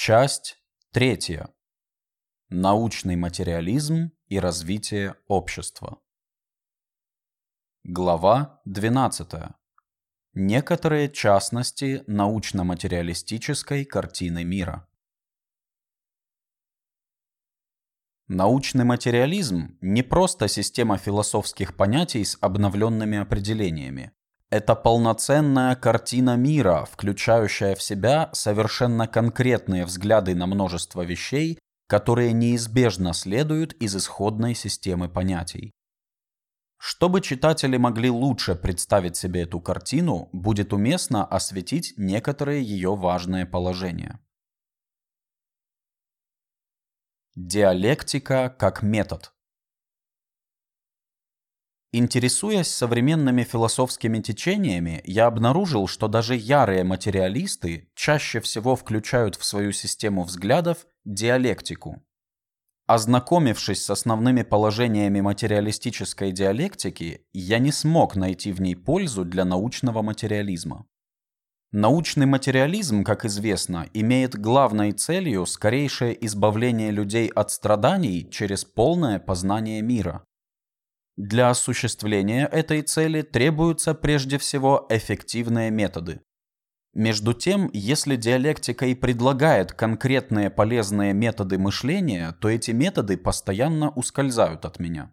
Часть третья. Научный материализм и развитие общества. Глава 12. Некоторые частности научно-материалистической картины мира. Научный материализм не просто система философских понятий с обновленными определениями. Это полноценная картина мира, включающая в себя совершенно конкретные взгляды на множество вещей, которые неизбежно следуют из исходной системы понятий. Чтобы читатели могли лучше представить себе эту картину, будет уместно осветить некоторые ее важные положения. Диалектика как метод. Интересуясь современными философскими течениями, я обнаружил, что даже ярые материалисты чаще всего включают в свою систему взглядов диалектику. Ознакомившись с основными положениями материалистической диалектики, я не смог найти в ней пользу для научного материализма. Научный материализм, как известно, имеет главной целью скорейшее избавление людей от страданий через полное познание мира. Для осуществления этой цели требуются прежде всего эффективные методы. Между тем, если диалектика и предлагает конкретные полезные методы мышления, то эти методы постоянно ускользают от меня.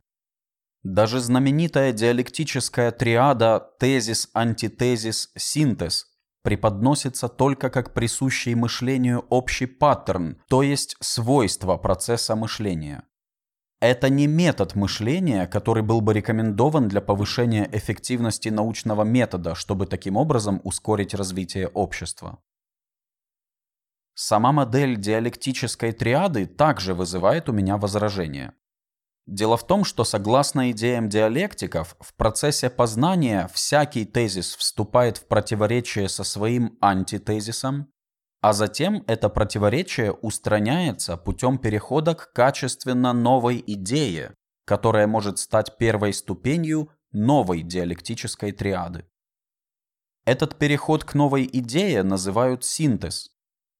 Даже знаменитая диалектическая триада тезис, антитезис, синтез преподносится только как присущий мышлению общий паттерн, то есть свойство процесса мышления. Это не метод мышления, который был бы рекомендован для повышения эффективности научного метода, чтобы таким образом ускорить развитие общества. Сама модель диалектической триады также вызывает у меня возражения. Дело в том, что согласно идеям диалектиков, в процессе познания всякий тезис вступает в противоречие со своим антитезисом, а затем это противоречие устраняется путем перехода к качественно новой идее, которая может стать первой ступенью новой диалектической триады. Этот переход к новой идее называют синтез,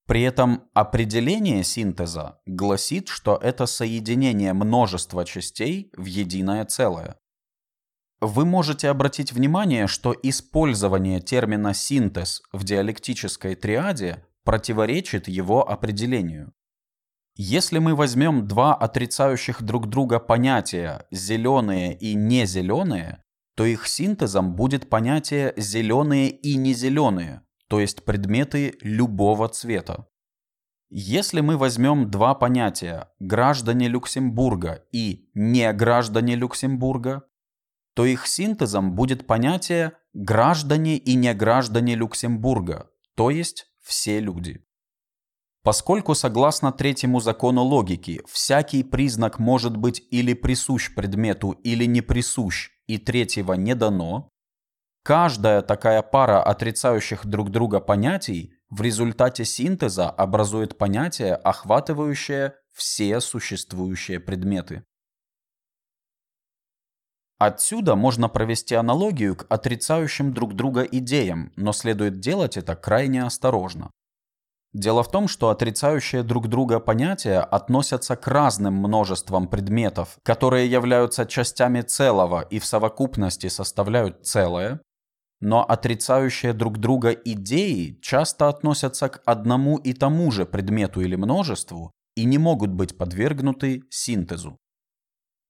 при этом определение синтеза гласит, что это соединение множества частей в единое целое. Вы можете обратить внимание, что использование термина синтез в диалектической триаде противоречит его определению. Если мы возьмем два отрицающих друг друга понятия «зеленые» и «незеленые», то их синтезом будет понятие «зеленые» и «незеленые», то есть предметы любого цвета. Если мы возьмем два понятия «граждане Люксембурга» и «не граждане Люксембурга», то их синтезом будет понятие «граждане и не граждане Люксембурга», то есть все люди. Поскольку согласно третьему закону логики, всякий признак может быть или присущ предмету, или не присущ, и третьего не дано, Каждая такая пара отрицающих друг друга понятий в результате синтеза образует понятие, охватывающее все существующие предметы. Отсюда можно провести аналогию к отрицающим друг друга идеям, но следует делать это крайне осторожно. Дело в том, что отрицающие друг друга понятия относятся к разным множествам предметов, которые являются частями целого и в совокупности составляют целое, но отрицающие друг друга идеи часто относятся к одному и тому же предмету или множеству и не могут быть подвергнуты синтезу.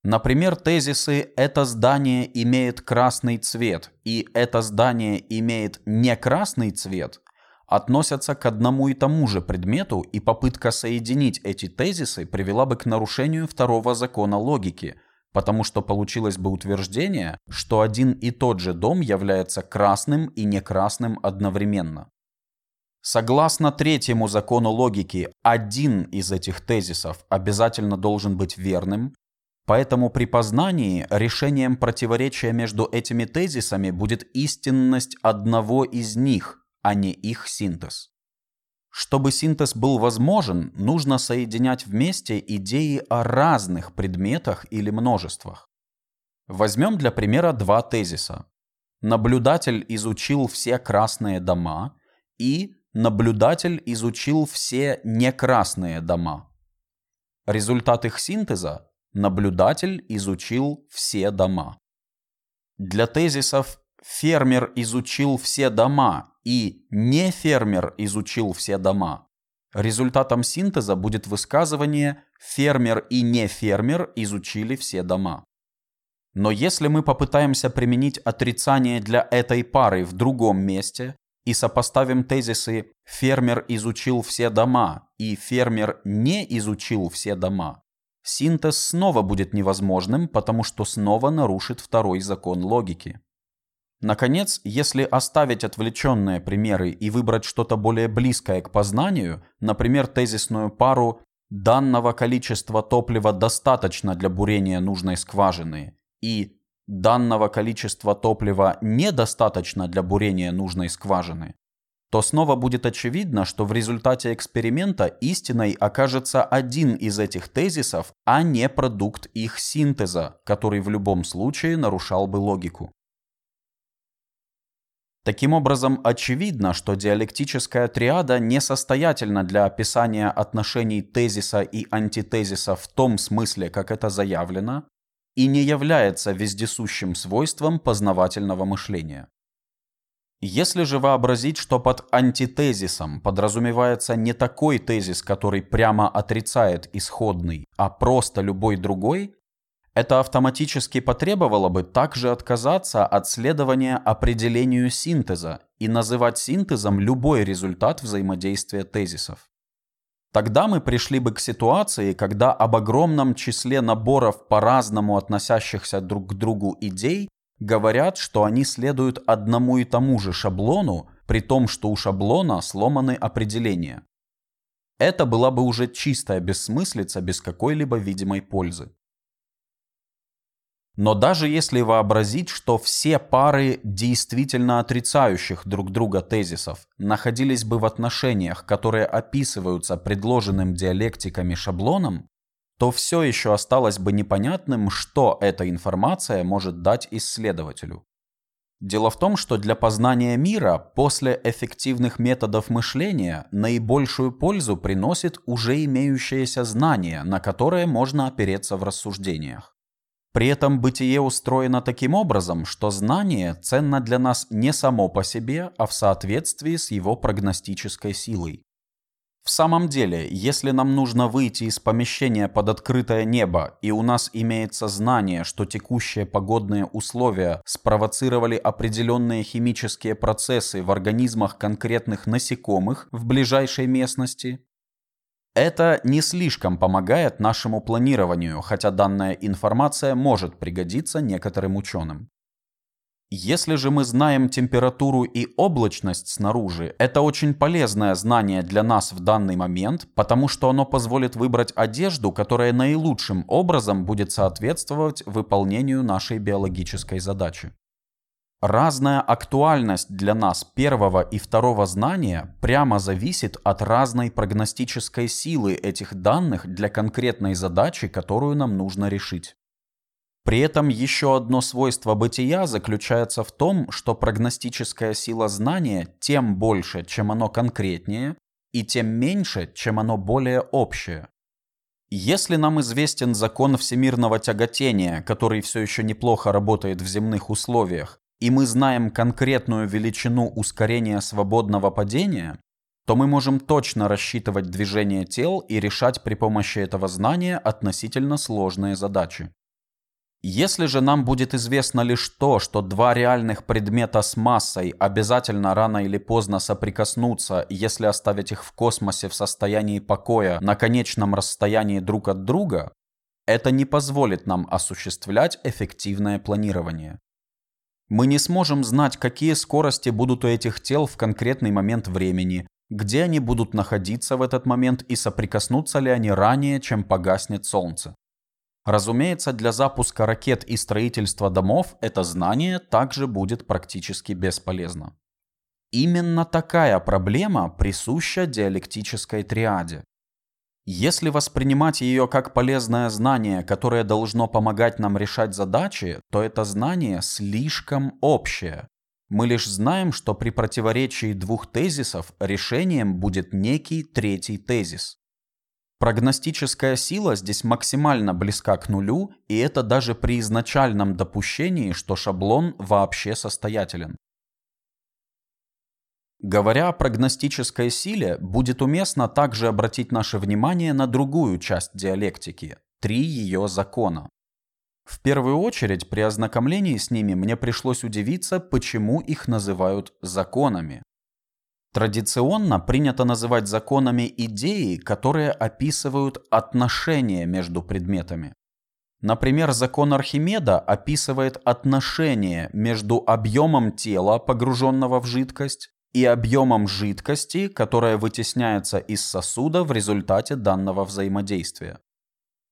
Например, тезисы «это здание имеет красный цвет» и «это здание имеет не красный цвет» относятся к одному и тому же предмету, и попытка соединить эти тезисы привела бы к нарушению второго закона логики, потому что получилось бы утверждение, что один и тот же дом является красным и не красным одновременно. Согласно третьему закону логики, один из этих тезисов обязательно должен быть верным, поэтому при познании решением противоречия между этими тезисами будет истинность одного из них, а не их синтез. Чтобы синтез был возможен, нужно соединять вместе идеи о разных предметах или множествах. Возьмем для примера два тезиса. Наблюдатель изучил все красные дома и наблюдатель изучил все некрасные дома. Результат их синтеза – наблюдатель изучил все дома. Для тезисов «фермер изучил все дома» и «не фермер изучил все дома» результатом синтеза будет высказывание «фермер и не фермер изучили все дома». Но если мы попытаемся применить отрицание для этой пары в другом месте и сопоставим тезисы «фермер изучил все дома» и «фермер не изучил все дома», синтез снова будет невозможным, потому что снова нарушит второй закон логики. Наконец, если оставить отвлеченные примеры и выбрать что-то более близкое к познанию, например, тезисную пару «данного количества топлива достаточно для бурения нужной скважины» и данного количества топлива недостаточно для бурения нужной скважины, то снова будет очевидно, что в результате эксперимента истиной окажется один из этих тезисов, а не продукт их синтеза, который в любом случае нарушал бы логику. Таким образом, очевидно, что диалектическая триада несостоятельна для описания отношений тезиса и антитезиса в том смысле, как это заявлено, и не является вездесущим свойством познавательного мышления. Если же вообразить, что под антитезисом подразумевается не такой тезис, который прямо отрицает исходный, а просто любой другой, это автоматически потребовало бы также отказаться от следования определению синтеза и называть синтезом любой результат взаимодействия тезисов. Тогда мы пришли бы к ситуации, когда об огромном числе наборов по-разному относящихся друг к другу идей говорят, что они следуют одному и тому же шаблону, при том, что у шаблона сломаны определения. Это была бы уже чистая бессмыслица без какой-либо видимой пользы. Но даже если вообразить, что все пары действительно отрицающих друг друга тезисов находились бы в отношениях, которые описываются предложенным диалектиками шаблоном, то все еще осталось бы непонятным, что эта информация может дать исследователю. Дело в том, что для познания мира после эффективных методов мышления наибольшую пользу приносит уже имеющееся знание, на которое можно опереться в рассуждениях. При этом бытие устроено таким образом, что знание ценно для нас не само по себе, а в соответствии с его прогностической силой. В самом деле, если нам нужно выйти из помещения под открытое небо, и у нас имеется знание, что текущие погодные условия спровоцировали определенные химические процессы в организмах конкретных насекомых в ближайшей местности, это не слишком помогает нашему планированию, хотя данная информация может пригодиться некоторым ученым. Если же мы знаем температуру и облачность снаружи, это очень полезное знание для нас в данный момент, потому что оно позволит выбрать одежду, которая наилучшим образом будет соответствовать выполнению нашей биологической задачи. Разная актуальность для нас первого и второго знания прямо зависит от разной прогностической силы этих данных для конкретной задачи, которую нам нужно решить. При этом еще одно свойство бытия заключается в том, что прогностическая сила знания тем больше, чем оно конкретнее, и тем меньше, чем оно более общее. Если нам известен закон всемирного тяготения, который все еще неплохо работает в земных условиях, и мы знаем конкретную величину ускорения свободного падения, то мы можем точно рассчитывать движение тел и решать при помощи этого знания относительно сложные задачи. Если же нам будет известно лишь то, что два реальных предмета с массой обязательно рано или поздно соприкоснутся, если оставить их в космосе в состоянии покоя на конечном расстоянии друг от друга, это не позволит нам осуществлять эффективное планирование. Мы не сможем знать, какие скорости будут у этих тел в конкретный момент времени, где они будут находиться в этот момент и соприкоснутся ли они ранее, чем погаснет Солнце. Разумеется, для запуска ракет и строительства домов это знание также будет практически бесполезно. Именно такая проблема присуща диалектической триаде. Если воспринимать ее как полезное знание, которое должно помогать нам решать задачи, то это знание слишком общее. Мы лишь знаем, что при противоречии двух тезисов решением будет некий третий тезис. Прогностическая сила здесь максимально близка к нулю, и это даже при изначальном допущении, что шаблон вообще состоятелен. Говоря о прогностической силе, будет уместно также обратить наше внимание на другую часть диалектики – три ее закона. В первую очередь, при ознакомлении с ними мне пришлось удивиться, почему их называют законами. Традиционно принято называть законами идеи, которые описывают отношения между предметами. Например, закон Архимеда описывает отношение между объемом тела, погруженного в жидкость, и объемом жидкости, которая вытесняется из сосуда в результате данного взаимодействия.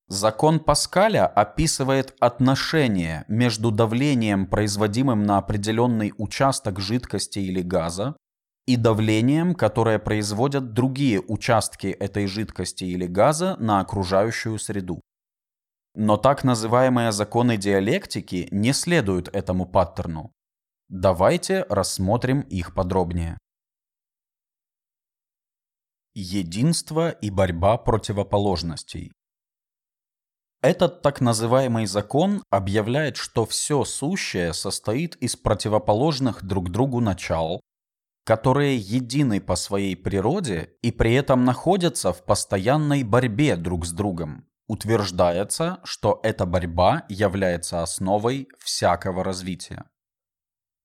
Закон Паскаля описывает отношение между давлением, производимым на определенный участок жидкости или газа, и давлением, которое производят другие участки этой жидкости или газа на окружающую среду. Но так называемые законы диалектики не следуют этому паттерну. Давайте рассмотрим их подробнее. Единство и борьба противоположностей. Этот так называемый закон объявляет, что все сущее состоит из противоположных друг другу начал, которые едины по своей природе и при этом находятся в постоянной борьбе друг с другом. Утверждается, что эта борьба является основой всякого развития.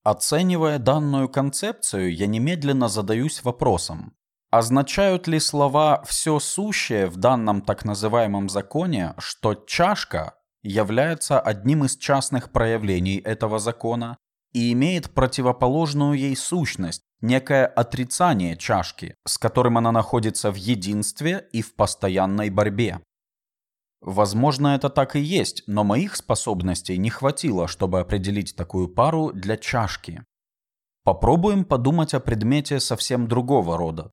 Оценивая данную концепцию, я немедленно задаюсь вопросом, означают ли слова «все сущее» в данном так называемом законе, что чашка является одним из частных проявлений этого закона и имеет противоположную ей сущность, некое отрицание чашки, с которым она находится в единстве и в постоянной борьбе. Возможно, это так и есть, но моих способностей не хватило, чтобы определить такую пару для чашки. Попробуем подумать о предмете совсем другого рода.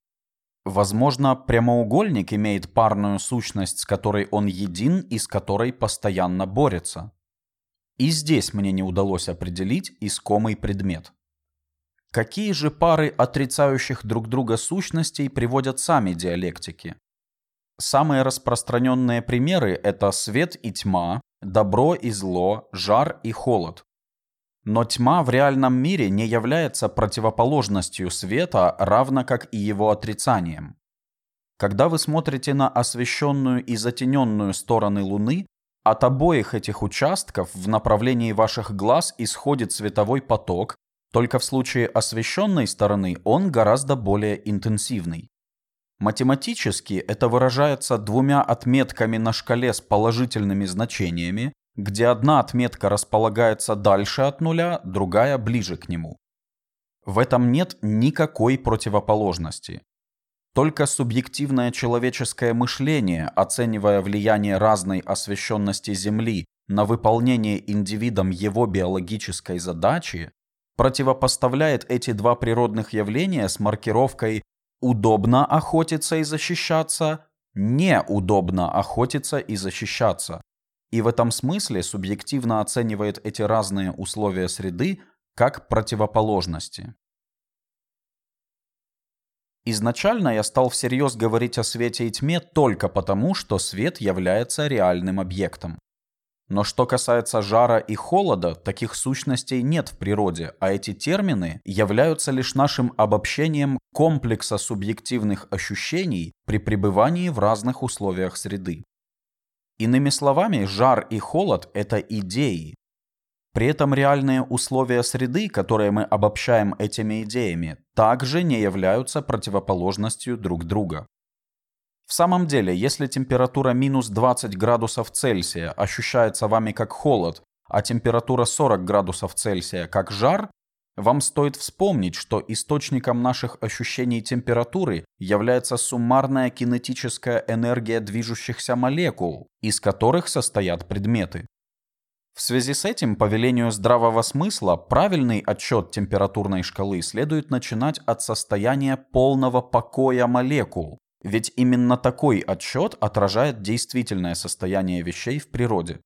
Возможно, прямоугольник имеет парную сущность, с которой он един и с которой постоянно борется. И здесь мне не удалось определить искомый предмет. Какие же пары отрицающих друг друга сущностей приводят сами диалектики? Самые распространенные примеры – это свет и тьма, добро и зло, жар и холод. Но тьма в реальном мире не является противоположностью света, равно как и его отрицанием. Когда вы смотрите на освещенную и затененную стороны Луны, от обоих этих участков в направлении ваших глаз исходит световой поток, только в случае освещенной стороны он гораздо более интенсивный. Математически это выражается двумя отметками на шкале с положительными значениями, где одна отметка располагается дальше от нуля, другая ближе к нему. В этом нет никакой противоположности. Только субъективное человеческое мышление, оценивая влияние разной освещенности Земли на выполнение индивидом его биологической задачи, противопоставляет эти два природных явления с маркировкой «удобно охотиться и защищаться», «неудобно охотиться и защищаться». И в этом смысле субъективно оценивает эти разные условия среды как противоположности. Изначально я стал всерьез говорить о свете и тьме только потому, что свет является реальным объектом. Но что касается жара и холода, таких сущностей нет в природе, а эти термины являются лишь нашим обобщением комплекса субъективных ощущений при пребывании в разных условиях среды. Иными словами, жар и холод – это идеи. При этом реальные условия среды, которые мы обобщаем этими идеями, также не являются противоположностью друг друга. В самом деле, если температура минус 20 градусов Цельсия ощущается вами как холод, а температура 40 градусов Цельсия как жар, вам стоит вспомнить, что источником наших ощущений температуры является суммарная кинетическая энергия движущихся молекул, из которых состоят предметы. В связи с этим, по велению здравого смысла, правильный отчет температурной шкалы следует начинать от состояния полного покоя молекул, ведь именно такой отчет отражает действительное состояние вещей в природе.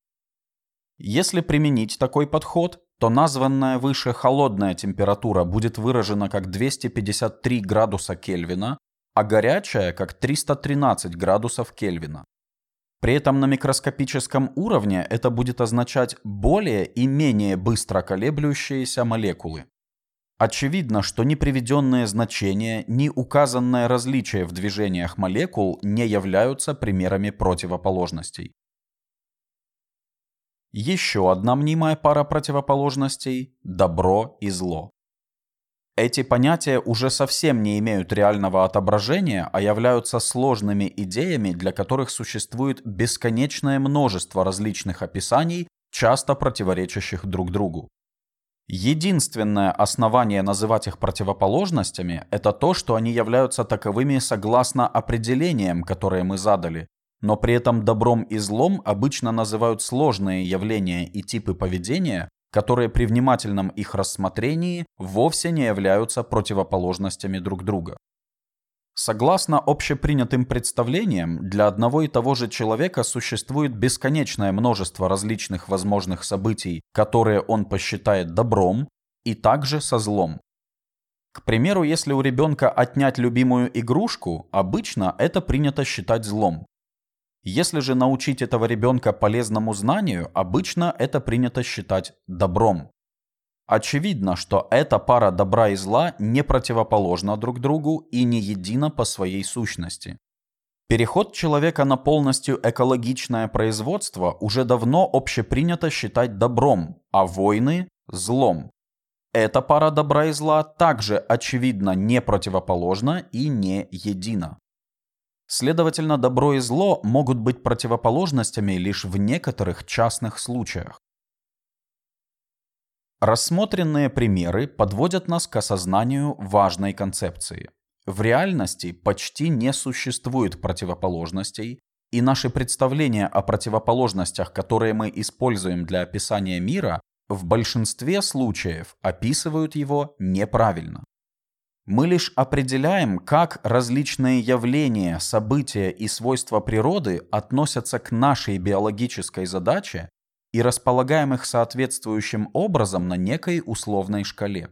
Если применить такой подход, то названная выше холодная температура будет выражена как 253 градуса Кельвина, а горячая как 313 градусов Кельвина. При этом на микроскопическом уровне это будет означать более и менее быстро колеблющиеся молекулы. Очевидно, что ни приведенные значения, ни указанное различие в движениях молекул не являются примерами противоположностей. Еще одна мнимая пара противоположностей – добро и зло. Эти понятия уже совсем не имеют реального отображения, а являются сложными идеями, для которых существует бесконечное множество различных описаний, часто противоречащих друг другу. Единственное основание называть их противоположностями – это то, что они являются таковыми согласно определениям, которые мы задали, но при этом добром и злом обычно называют сложные явления и типы поведения, которые при внимательном их рассмотрении вовсе не являются противоположностями друг друга. Согласно общепринятым представлениям, для одного и того же человека существует бесконечное множество различных возможных событий, которые он посчитает добром, и также со злом. К примеру, если у ребенка отнять любимую игрушку, обычно это принято считать злом. Если же научить этого ребенка полезному знанию, обычно это принято считать добром. Очевидно, что эта пара добра и зла не противоположна друг другу и не едина по своей сущности. Переход человека на полностью экологичное производство уже давно общепринято считать добром, а войны – злом. Эта пара добра и зла также очевидно не противоположна и не едина. Следовательно, добро и зло могут быть противоположностями лишь в некоторых частных случаях. Рассмотренные примеры подводят нас к осознанию важной концепции. В реальности почти не существует противоположностей, и наши представления о противоположностях, которые мы используем для описания мира, в большинстве случаев описывают его неправильно. Мы лишь определяем, как различные явления, события и свойства природы относятся к нашей биологической задаче и располагаем их соответствующим образом на некой условной шкале.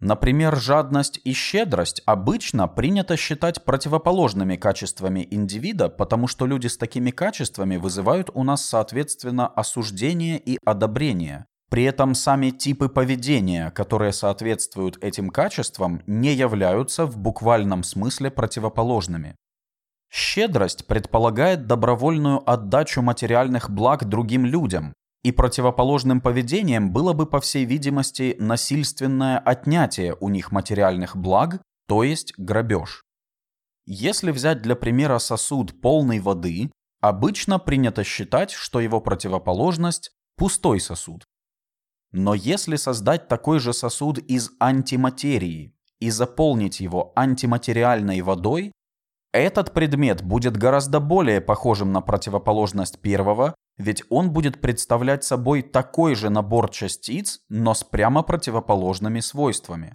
Например, жадность и щедрость обычно принято считать противоположными качествами индивида, потому что люди с такими качествами вызывают у нас соответственно осуждение и одобрение, при этом сами типы поведения, которые соответствуют этим качествам, не являются в буквальном смысле противоположными. Щедрость предполагает добровольную отдачу материальных благ другим людям, и противоположным поведением было бы, по всей видимости, насильственное отнятие у них материальных благ, то есть грабеж. Если взять для примера сосуд полной воды, обычно принято считать, что его противоположность – пустой сосуд. Но если создать такой же сосуд из антиматерии и заполнить его антиматериальной водой, этот предмет будет гораздо более похожим на противоположность первого, ведь он будет представлять собой такой же набор частиц, но с прямо противоположными свойствами.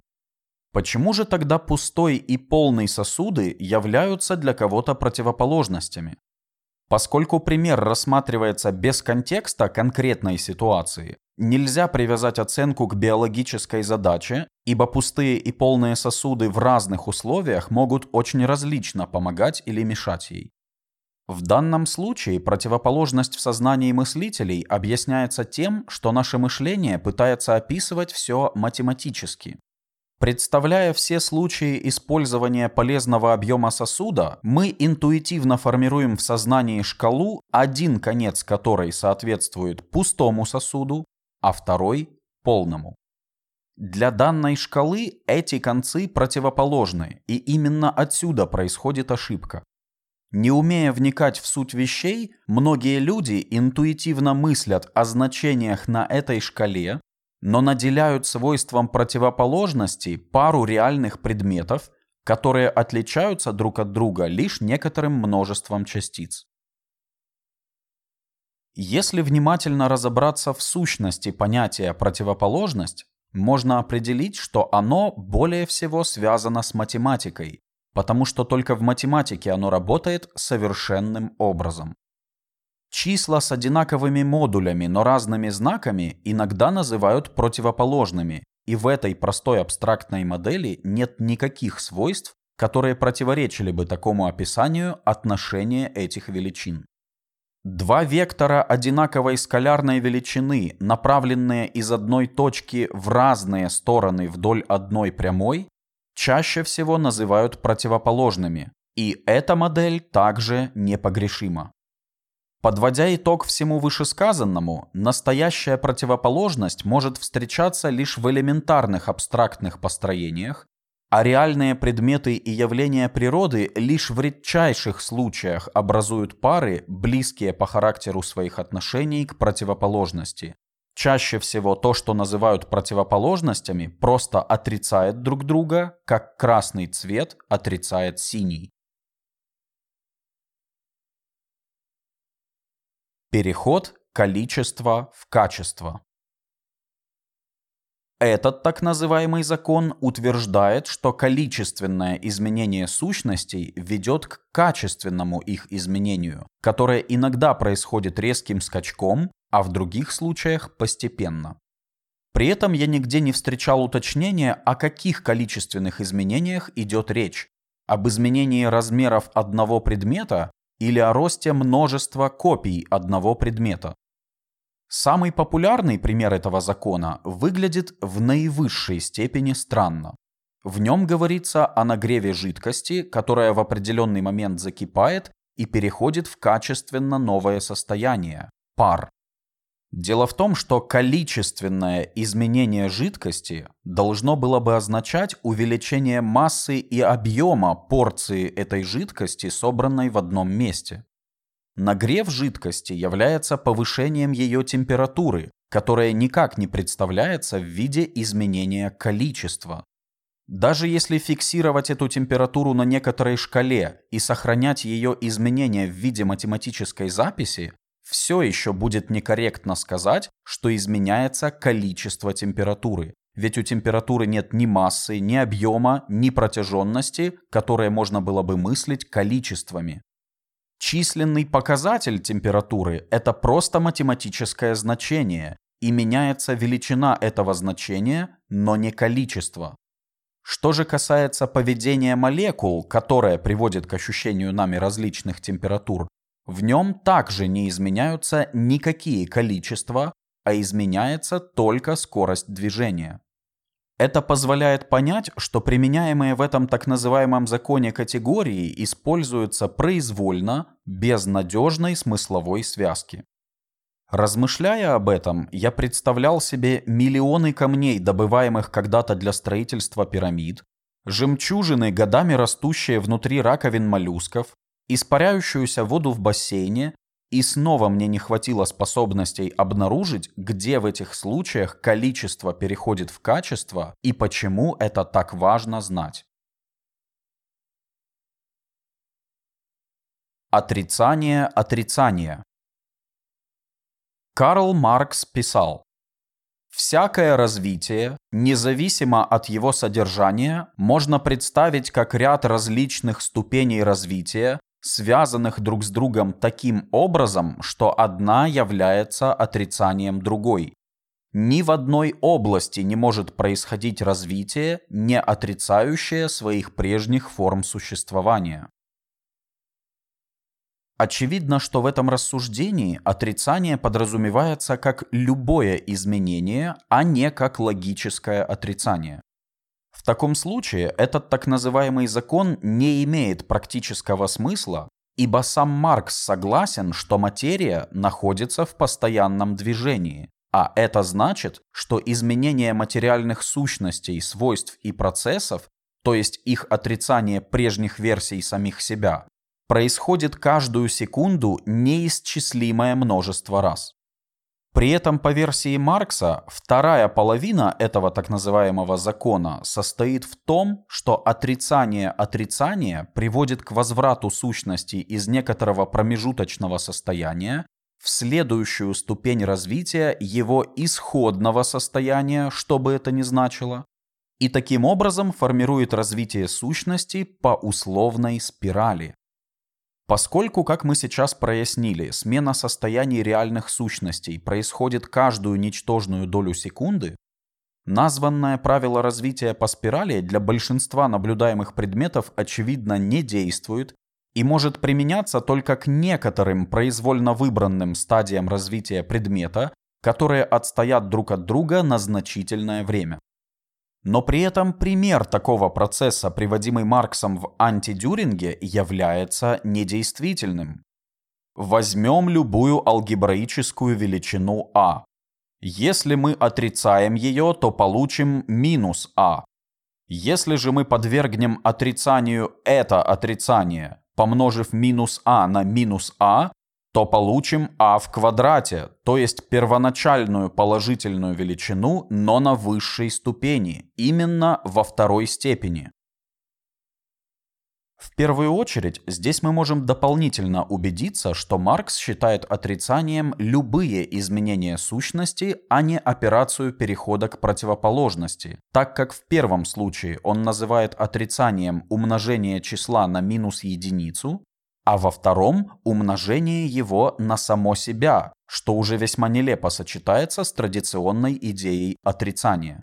Почему же тогда пустой и полный сосуды являются для кого-то противоположностями? Поскольку пример рассматривается без контекста конкретной ситуации, нельзя привязать оценку к биологической задаче, ибо пустые и полные сосуды в разных условиях могут очень различно помогать или мешать ей. В данном случае противоположность в сознании мыслителей объясняется тем, что наше мышление пытается описывать все математически, Представляя все случаи использования полезного объема сосуда, мы интуитивно формируем в сознании шкалу, один конец которой соответствует пустому сосуду, а второй – полному. Для данной шкалы эти концы противоположны, и именно отсюда происходит ошибка. Не умея вникать в суть вещей, многие люди интуитивно мыслят о значениях на этой шкале, но наделяют свойством противоположности пару реальных предметов, которые отличаются друг от друга лишь некоторым множеством частиц. Если внимательно разобраться в сущности понятия противоположность, можно определить, что оно более всего связано с математикой, потому что только в математике оно работает совершенным образом. Числа с одинаковыми модулями, но разными знаками иногда называют противоположными, и в этой простой абстрактной модели нет никаких свойств, которые противоречили бы такому описанию отношения этих величин. Два вектора одинаковой скалярной величины, направленные из одной точки в разные стороны вдоль одной прямой, чаще всего называют противоположными, и эта модель также непогрешима. Подводя итог всему вышесказанному, настоящая противоположность может встречаться лишь в элементарных абстрактных построениях, а реальные предметы и явления природы лишь в редчайших случаях образуют пары, близкие по характеру своих отношений к противоположности. Чаще всего то, что называют противоположностями, просто отрицает друг друга, как красный цвет отрицает синий. Переход количества в качество. Этот так называемый закон утверждает, что количественное изменение сущностей ведет к качественному их изменению, которое иногда происходит резким скачком, а в других случаях постепенно. При этом я нигде не встречал уточнения, о каких количественных изменениях идет речь. Об изменении размеров одного предмета или о росте множества копий одного предмета. Самый популярный пример этого закона выглядит в наивысшей степени странно. В нем говорится о нагреве жидкости, которая в определенный момент закипает и переходит в качественно новое состояние – пар. Дело в том, что количественное изменение жидкости должно было бы означать увеличение массы и объема порции этой жидкости, собранной в одном месте. Нагрев жидкости является повышением ее температуры, которая никак не представляется в виде изменения количества. Даже если фиксировать эту температуру на некоторой шкале и сохранять ее изменения в виде математической записи, все еще будет некорректно сказать, что изменяется количество температуры. Ведь у температуры нет ни массы, ни объема, ни протяженности, которые можно было бы мыслить количествами. Численный показатель температуры – это просто математическое значение, и меняется величина этого значения, но не количество. Что же касается поведения молекул, которое приводит к ощущению нами различных температур, в нем также не изменяются никакие количества, а изменяется только скорость движения. Это позволяет понять, что применяемые в этом так называемом законе категории используются произвольно, без надежной смысловой связки. Размышляя об этом, я представлял себе миллионы камней, добываемых когда-то для строительства пирамид, жемчужины, годами растущие внутри раковин моллюсков, испаряющуюся воду в бассейне, и снова мне не хватило способностей обнаружить, где в этих случаях количество переходит в качество и почему это так важно знать. Отрицание отрицания. Карл Маркс писал, Всякое развитие, независимо от его содержания, можно представить как ряд различных ступеней развития, связанных друг с другом таким образом, что одна является отрицанием другой. Ни в одной области не может происходить развитие, не отрицающее своих прежних форм существования. Очевидно, что в этом рассуждении отрицание подразумевается как любое изменение, а не как логическое отрицание. В таком случае этот так называемый закон не имеет практического смысла, ибо сам Маркс согласен, что материя находится в постоянном движении, а это значит, что изменение материальных сущностей, свойств и процессов, то есть их отрицание прежних версий самих себя, происходит каждую секунду неисчислимое множество раз. При этом, по версии Маркса, вторая половина этого так называемого закона состоит в том, что отрицание отрицания приводит к возврату сущности из некоторого промежуточного состояния в следующую ступень развития его исходного состояния, что бы это ни значило, и таким образом формирует развитие сущности по условной спирали. Поскольку, как мы сейчас прояснили, смена состояний реальных сущностей происходит каждую ничтожную долю секунды, названное правило развития по спирали для большинства наблюдаемых предметов очевидно не действует и может применяться только к некоторым произвольно выбранным стадиям развития предмета, которые отстоят друг от друга на значительное время. Но при этом пример такого процесса, приводимый Марксом в антидюринге, является недействительным. Возьмем любую алгебраическую величину а. Если мы отрицаем ее, то получим минус а. Если же мы подвергнем отрицанию это отрицание, помножив минус а на минус а, то получим а в квадрате, то есть первоначальную положительную величину, но на высшей ступени, именно во второй степени. В первую очередь, здесь мы можем дополнительно убедиться, что Маркс считает отрицанием любые изменения сущности, а не операцию перехода к противоположности, так как в первом случае он называет отрицанием умножение числа на минус единицу, а во втором – умножение его на само себя, что уже весьма нелепо сочетается с традиционной идеей отрицания.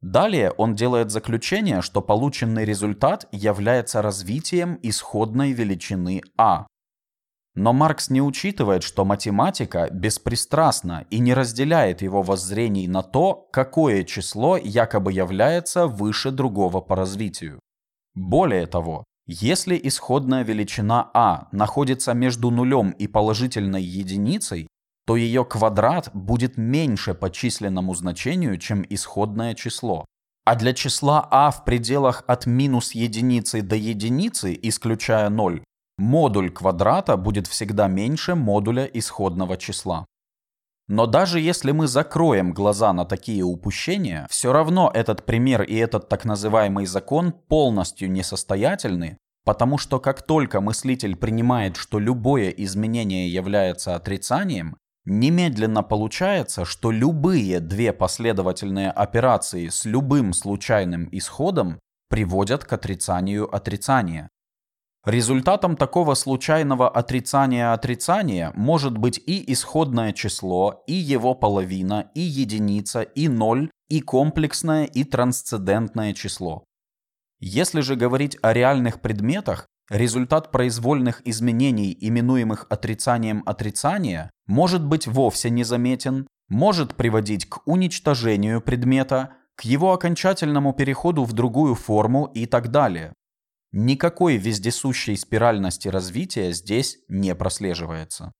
Далее он делает заключение, что полученный результат является развитием исходной величины а. Но Маркс не учитывает, что математика беспристрастна и не разделяет его воззрений на то, какое число якобы является выше другого по развитию. Более того, если исходная величина а находится между нулем и положительной единицей, то ее квадрат будет меньше по численному значению, чем исходное число. А для числа а в пределах от минус единицы до единицы, исключая 0, модуль квадрата будет всегда меньше модуля исходного числа. Но даже если мы закроем глаза на такие упущения, все равно этот пример и этот так называемый закон полностью несостоятельны, потому что как только мыслитель принимает, что любое изменение является отрицанием, немедленно получается, что любые две последовательные операции с любым случайным исходом приводят к отрицанию отрицания. Результатом такого случайного отрицания отрицания может быть и исходное число, и его половина, и единица, и ноль, и комплексное, и трансцендентное число. Если же говорить о реальных предметах, результат произвольных изменений, именуемых отрицанием отрицания, может быть вовсе незаметен, может приводить к уничтожению предмета, к его окончательному переходу в другую форму и так далее. Никакой вездесущей спиральности развития здесь не прослеживается.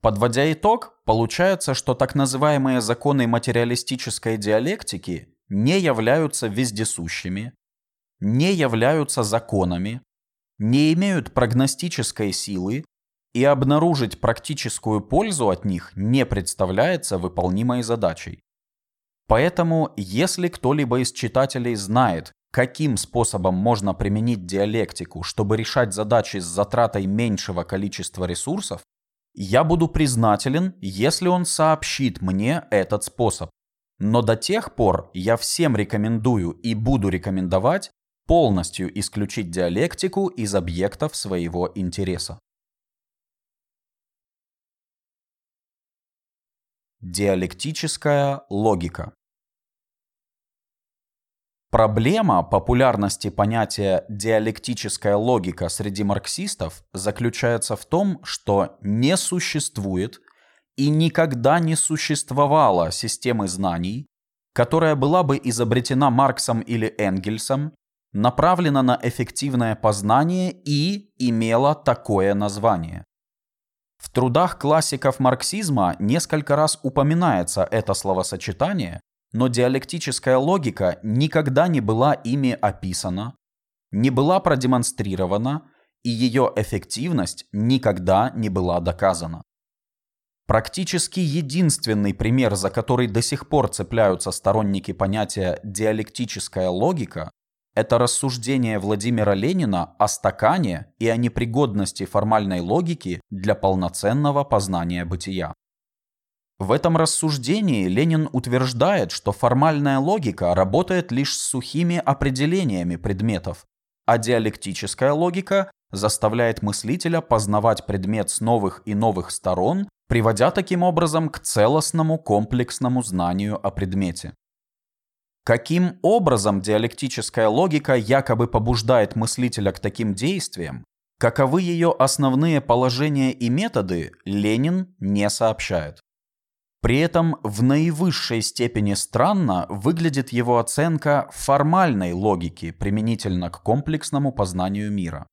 Подводя итог, получается, что так называемые законы материалистической диалектики не являются вездесущими, не являются законами, не имеют прогностической силы и обнаружить практическую пользу от них не представляется выполнимой задачей. Поэтому, если кто-либо из читателей знает, каким способом можно применить диалектику, чтобы решать задачи с затратой меньшего количества ресурсов, я буду признателен, если он сообщит мне этот способ. Но до тех пор я всем рекомендую и буду рекомендовать полностью исключить диалектику из объектов своего интереса. Диалектическая логика Проблема популярности понятия «диалектическая логика» среди марксистов заключается в том, что не существует и никогда не существовало системы знаний, которая была бы изобретена Марксом или Энгельсом, направлена на эффективное познание и имела такое название. В трудах классиков марксизма несколько раз упоминается это словосочетание, но диалектическая логика никогда не была ими описана, не была продемонстрирована, и ее эффективность никогда не была доказана. Практически единственный пример, за который до сих пор цепляются сторонники понятия «диалектическая логика», это рассуждение Владимира Ленина о стакане и о непригодности формальной логики для полноценного познания бытия. В этом рассуждении Ленин утверждает, что формальная логика работает лишь с сухими определениями предметов, а диалектическая логика заставляет мыслителя познавать предмет с новых и новых сторон, приводя таким образом к целостному комплексному знанию о предмете. Каким образом диалектическая логика якобы побуждает мыслителя к таким действиям, каковы ее основные положения и методы, Ленин не сообщает. При этом в наивысшей степени странно выглядит его оценка формальной логики применительно к комплексному познанию мира.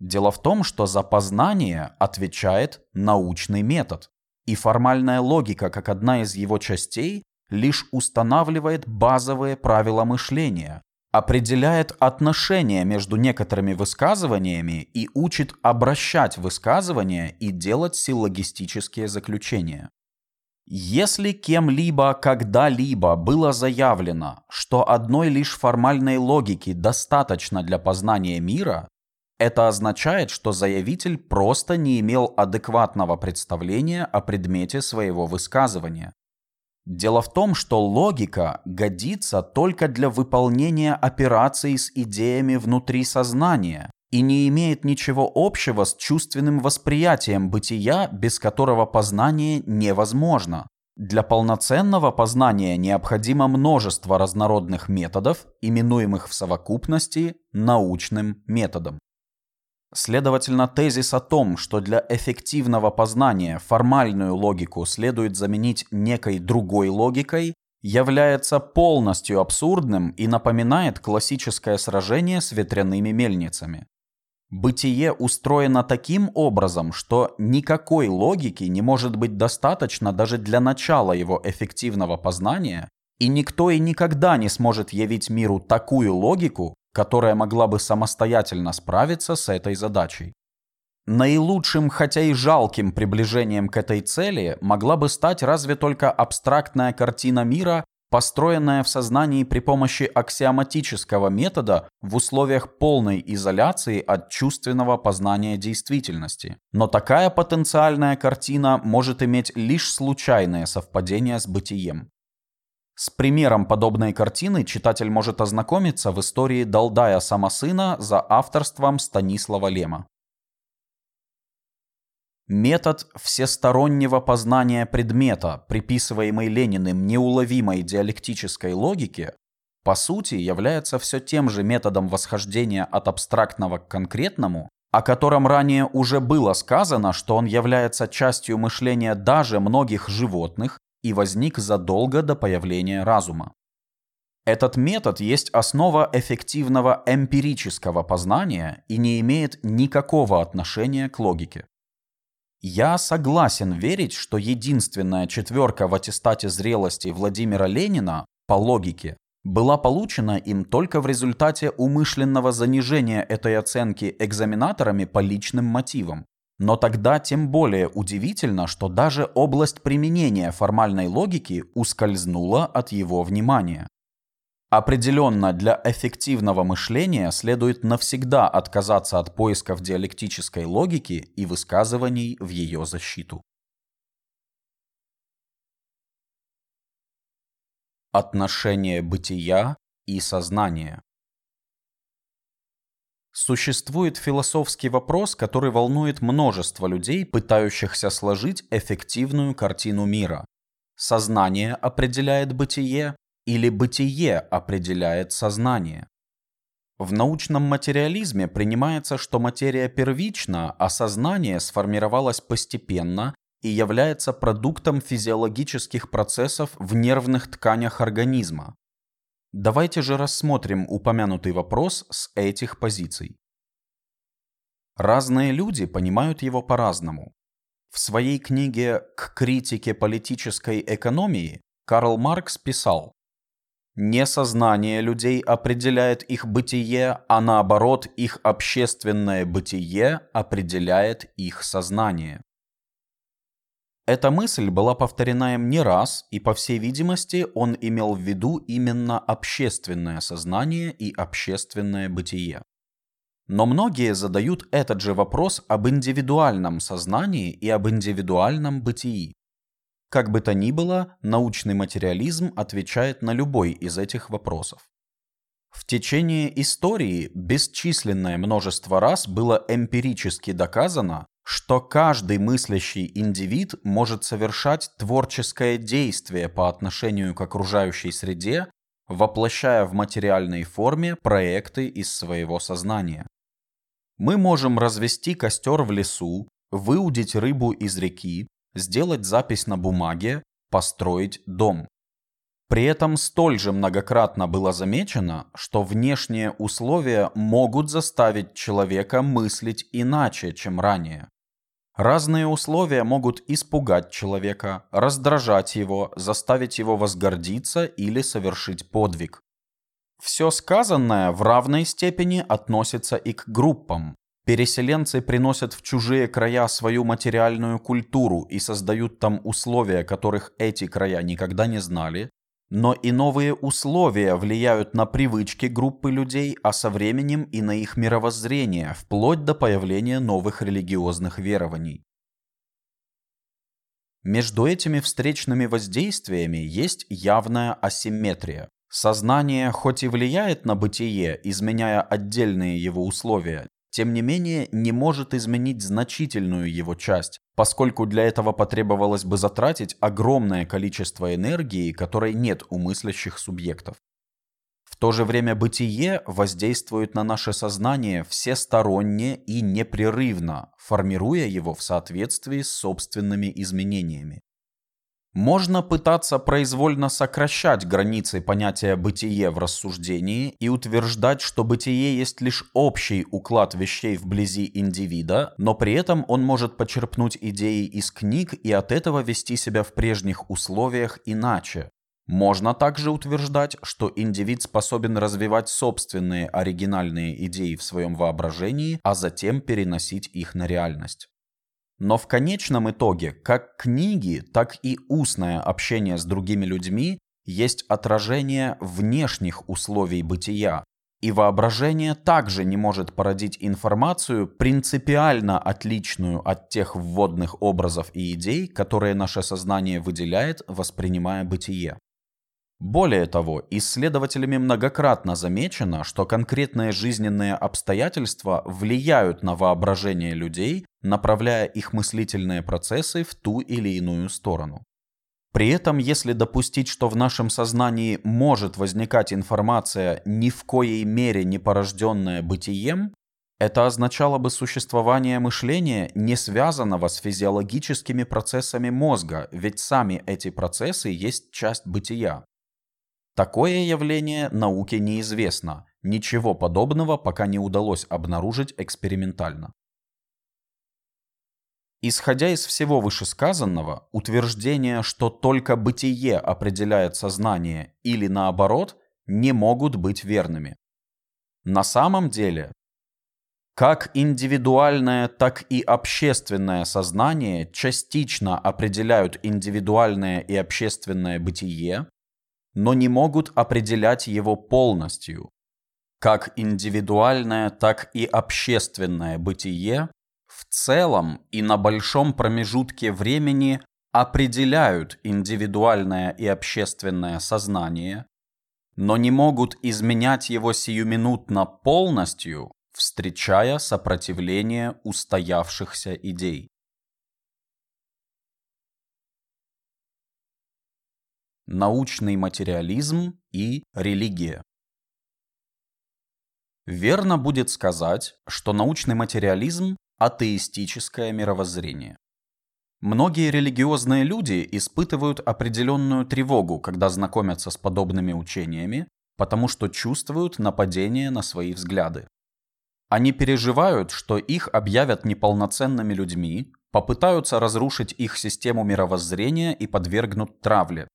Дело в том, что за познание отвечает научный метод, и формальная логика, как одна из его частей, лишь устанавливает базовые правила мышления, определяет отношения между некоторыми высказываниями и учит обращать высказывания и делать силлогистические заключения. Если кем-либо когда-либо было заявлено, что одной лишь формальной логики достаточно для познания мира, это означает, что заявитель просто не имел адекватного представления о предмете своего высказывания. Дело в том, что логика годится только для выполнения операций с идеями внутри сознания и не имеет ничего общего с чувственным восприятием бытия, без которого познание невозможно. Для полноценного познания необходимо множество разнородных методов, именуемых в совокупности научным методом. Следовательно, тезис о том, что для эффективного познания формальную логику следует заменить некой другой логикой, является полностью абсурдным и напоминает классическое сражение с ветряными мельницами. Бытие устроено таким образом, что никакой логики не может быть достаточно даже для начала его эффективного познания, и никто и никогда не сможет явить миру такую логику, которая могла бы самостоятельно справиться с этой задачей. Наилучшим, хотя и жалким приближением к этой цели могла бы стать разве только абстрактная картина мира, построенная в сознании при помощи аксиоматического метода в условиях полной изоляции от чувственного познания действительности. Но такая потенциальная картина может иметь лишь случайное совпадение с бытием. С примером подобной картины читатель может ознакомиться в истории Далдая Самосына за авторством Станислава Лема. Метод всестороннего познания предмета, приписываемый Лениным неуловимой диалектической логике, по сути является все тем же методом восхождения от абстрактного к конкретному, о котором ранее уже было сказано, что он является частью мышления даже многих животных и возник задолго до появления разума. Этот метод есть основа эффективного эмпирического познания и не имеет никакого отношения к логике. Я согласен верить, что единственная четверка в аттестате зрелости Владимира Ленина по логике была получена им только в результате умышленного занижения этой оценки экзаменаторами по личным мотивам, но тогда тем более удивительно, что даже область применения формальной логики ускользнула от его внимания. Определенно, для эффективного мышления следует навсегда отказаться от поисков диалектической логики и высказываний в ее защиту. Отношение бытия и сознания Существует философский вопрос, который волнует множество людей, пытающихся сложить эффективную картину мира. Сознание определяет бытие или бытие определяет сознание? В научном материализме принимается, что материя первична, а сознание сформировалось постепенно и является продуктом физиологических процессов в нервных тканях организма. Давайте же рассмотрим упомянутый вопрос с этих позиций. Разные люди понимают его по-разному. В своей книге «К критике политической экономии» Карл Маркс писал «Не сознание людей определяет их бытие, а наоборот их общественное бытие определяет их сознание». Эта мысль была повторена им не раз, и, по всей видимости, он имел в виду именно общественное сознание и общественное бытие. Но многие задают этот же вопрос об индивидуальном сознании и об индивидуальном бытии. Как бы то ни было, научный материализм отвечает на любой из этих вопросов. В течение истории бесчисленное множество раз было эмпирически доказано, что каждый мыслящий индивид может совершать творческое действие по отношению к окружающей среде, воплощая в материальной форме проекты из своего сознания. Мы можем развести костер в лесу, выудить рыбу из реки, сделать запись на бумаге, построить дом. При этом столь же многократно было замечено, что внешние условия могут заставить человека мыслить иначе, чем ранее. Разные условия могут испугать человека, раздражать его, заставить его возгордиться или совершить подвиг. Все сказанное в равной степени относится и к группам. Переселенцы приносят в чужие края свою материальную культуру и создают там условия, которых эти края никогда не знали, но и новые условия влияют на привычки группы людей, а со временем и на их мировоззрение, вплоть до появления новых религиозных верований. Между этими встречными воздействиями есть явная асимметрия. Сознание хоть и влияет на бытие, изменяя отдельные его условия, тем не менее не может изменить значительную его часть, поскольку для этого потребовалось бы затратить огромное количество энергии, которой нет у мыслящих субъектов. В то же время бытие воздействует на наше сознание всесторонне и непрерывно, формируя его в соответствии с собственными изменениями. Можно пытаться произвольно сокращать границы понятия «бытие» в рассуждении и утверждать, что бытие есть лишь общий уклад вещей вблизи индивида, но при этом он может почерпнуть идеи из книг и от этого вести себя в прежних условиях иначе. Можно также утверждать, что индивид способен развивать собственные оригинальные идеи в своем воображении, а затем переносить их на реальность. Но в конечном итоге, как книги, так и устное общение с другими людьми есть отражение внешних условий бытия, и воображение также не может породить информацию, принципиально отличную от тех вводных образов и идей, которые наше сознание выделяет, воспринимая бытие. Более того, исследователями многократно замечено, что конкретные жизненные обстоятельства влияют на воображение людей, направляя их мыслительные процессы в ту или иную сторону. При этом, если допустить, что в нашем сознании может возникать информация, ни в коей мере не порожденная бытием, это означало бы существование мышления, не связанного с физиологическими процессами мозга, ведь сами эти процессы есть часть бытия. Такое явление науке неизвестно, ничего подобного пока не удалось обнаружить экспериментально. Исходя из всего вышесказанного, утверждения, что только бытие определяет сознание или наоборот, не могут быть верными. На самом деле, как индивидуальное, так и общественное сознание частично определяют индивидуальное и общественное бытие, но не могут определять его полностью. Как индивидуальное, так и общественное бытие в целом и на большом промежутке времени определяют индивидуальное и общественное сознание, но не могут изменять его сиюминутно полностью, встречая сопротивление устоявшихся идей. Научный материализм и религия. Верно будет сказать, что научный материализм – атеистическое мировоззрение. Многие религиозные люди испытывают определенную тревогу, когда знакомятся с подобными учениями, потому что чувствуют нападение на свои взгляды. Они переживают, что их объявят неполноценными людьми, попытаются разрушить их систему мировоззрения и подвергнут травле,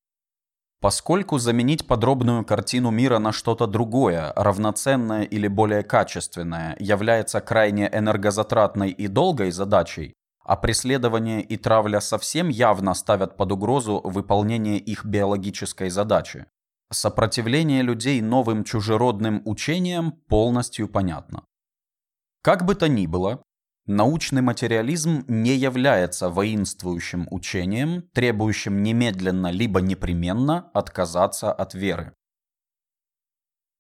Поскольку заменить подробную картину мира на что-то другое, равноценное или более качественное, является крайне энергозатратной и долгой задачей, а преследование и травля совсем явно ставят под угрозу выполнение их биологической задачи. Сопротивление людей новым чужеродным учениям полностью понятно. Как бы то ни было, Научный материализм не является воинствующим учением, требующим немедленно либо непременно отказаться от веры.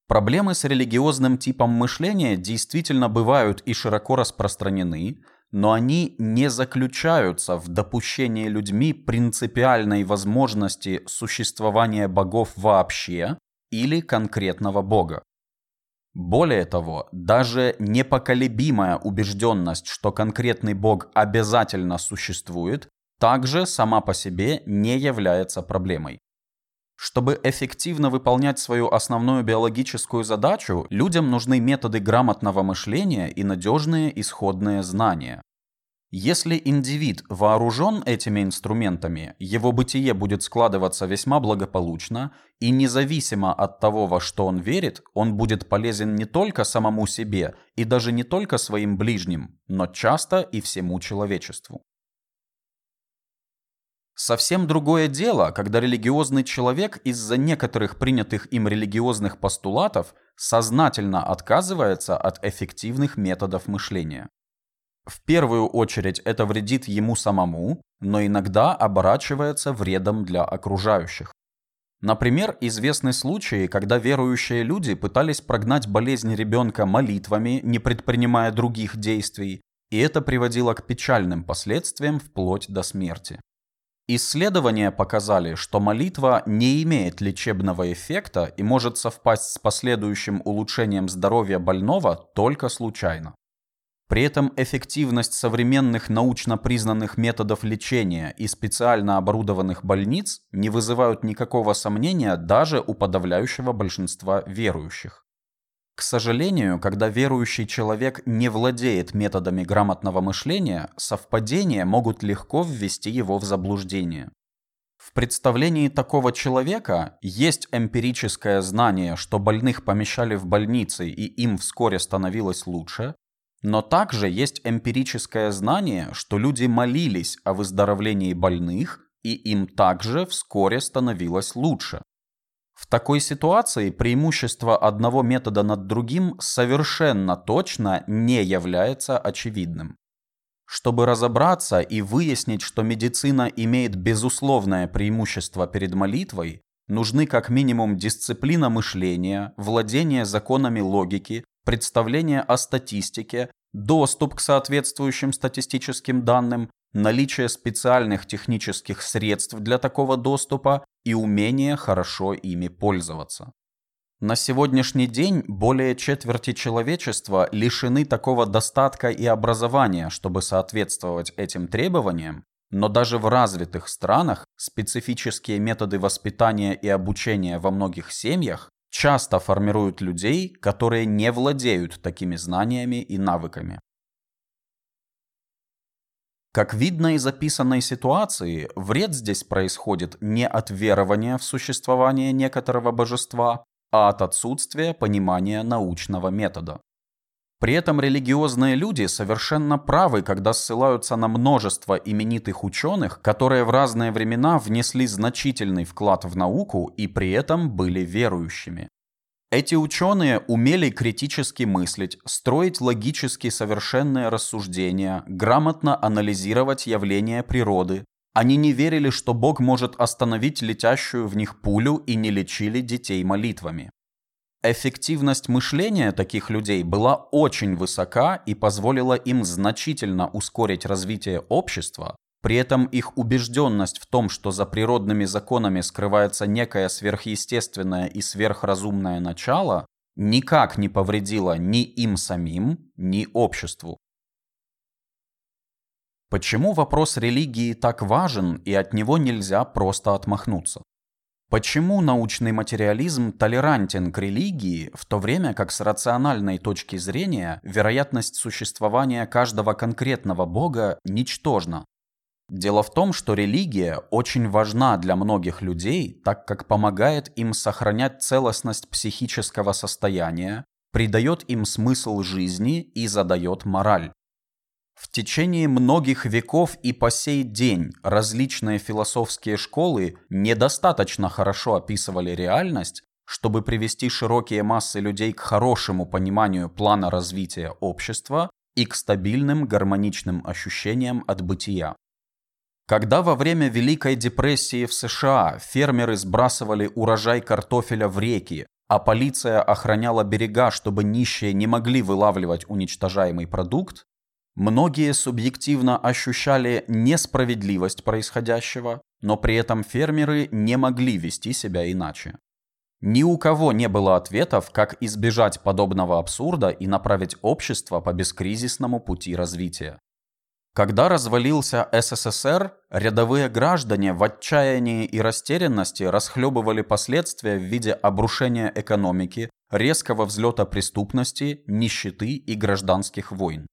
Проблемы с религиозным типом мышления действительно бывают и широко распространены, но они не заключаются в допущении людьми принципиальной возможности существования богов вообще или конкретного бога. Более того, даже непоколебимая убежденность, что конкретный бог обязательно существует, также сама по себе не является проблемой. Чтобы эффективно выполнять свою основную биологическую задачу, людям нужны методы грамотного мышления и надежные исходные знания. Если индивид вооружен этими инструментами, его бытие будет складываться весьма благополучно, и независимо от того, во что он верит, он будет полезен не только самому себе и даже не только своим ближним, но часто и всему человечеству. Совсем другое дело, когда религиозный человек из-за некоторых принятых им религиозных постулатов сознательно отказывается от эффективных методов мышления. В первую очередь это вредит ему самому, но иногда оборачивается вредом для окружающих. Например, известны случаи, когда верующие люди пытались прогнать болезнь ребенка молитвами, не предпринимая других действий, и это приводило к печальным последствиям вплоть до смерти. Исследования показали, что молитва не имеет лечебного эффекта и может совпасть с последующим улучшением здоровья больного только случайно. При этом эффективность современных научно признанных методов лечения и специально оборудованных больниц не вызывают никакого сомнения даже у подавляющего большинства верующих. К сожалению, когда верующий человек не владеет методами грамотного мышления, совпадения могут легко ввести его в заблуждение. В представлении такого человека есть эмпирическое знание, что больных помещали в больницы и им вскоре становилось лучше, но также есть эмпирическое знание, что люди молились о выздоровлении больных и им также вскоре становилось лучше. В такой ситуации преимущество одного метода над другим совершенно точно не является очевидным. Чтобы разобраться и выяснить, что медицина имеет безусловное преимущество перед молитвой, нужны как минимум дисциплина мышления, владение законами логики, представление о статистике, доступ к соответствующим статистическим данным, наличие специальных технических средств для такого доступа и умение хорошо ими пользоваться. На сегодняшний день более четверти человечества лишены такого достатка и образования, чтобы соответствовать этим требованиям, но даже в развитых странах специфические методы воспитания и обучения во многих семьях часто формируют людей, которые не владеют такими знаниями и навыками. Как видно из описанной ситуации, вред здесь происходит не от верования в существование некоторого божества, а от отсутствия понимания научного метода. При этом религиозные люди совершенно правы, когда ссылаются на множество именитых ученых, которые в разные времена внесли значительный вклад в науку и при этом были верующими. Эти ученые умели критически мыслить, строить логически совершенные рассуждения, грамотно анализировать явления природы. Они не верили, что Бог может остановить летящую в них пулю и не лечили детей молитвами. Эффективность мышления таких людей была очень высока и позволила им значительно ускорить развитие общества, при этом их убежденность в том, что за природными законами скрывается некое сверхъестественное и сверхразумное начало, никак не повредила ни им самим, ни обществу. Почему вопрос религии так важен и от него нельзя просто отмахнуться? Почему научный материализм толерантен к религии, в то время как с рациональной точки зрения вероятность существования каждого конкретного бога ничтожна? Дело в том, что религия очень важна для многих людей, так как помогает им сохранять целостность психического состояния, придает им смысл жизни и задает мораль. В течение многих веков и по сей день различные философские школы недостаточно хорошо описывали реальность, чтобы привести широкие массы людей к хорошему пониманию плана развития общества и к стабильным гармоничным ощущениям от бытия. Когда во время Великой депрессии в США фермеры сбрасывали урожай картофеля в реки, а полиция охраняла берега, чтобы нищие не могли вылавливать уничтожаемый продукт, многие субъективно ощущали несправедливость происходящего, но при этом фермеры не могли вести себя иначе. Ни у кого не было ответов, как избежать подобного абсурда и направить общество по бескризисному пути развития. Когда развалился СССР, рядовые граждане в отчаянии и растерянности расхлебывали последствия в виде обрушения экономики, резкого взлета преступности, нищеты и гражданских войн.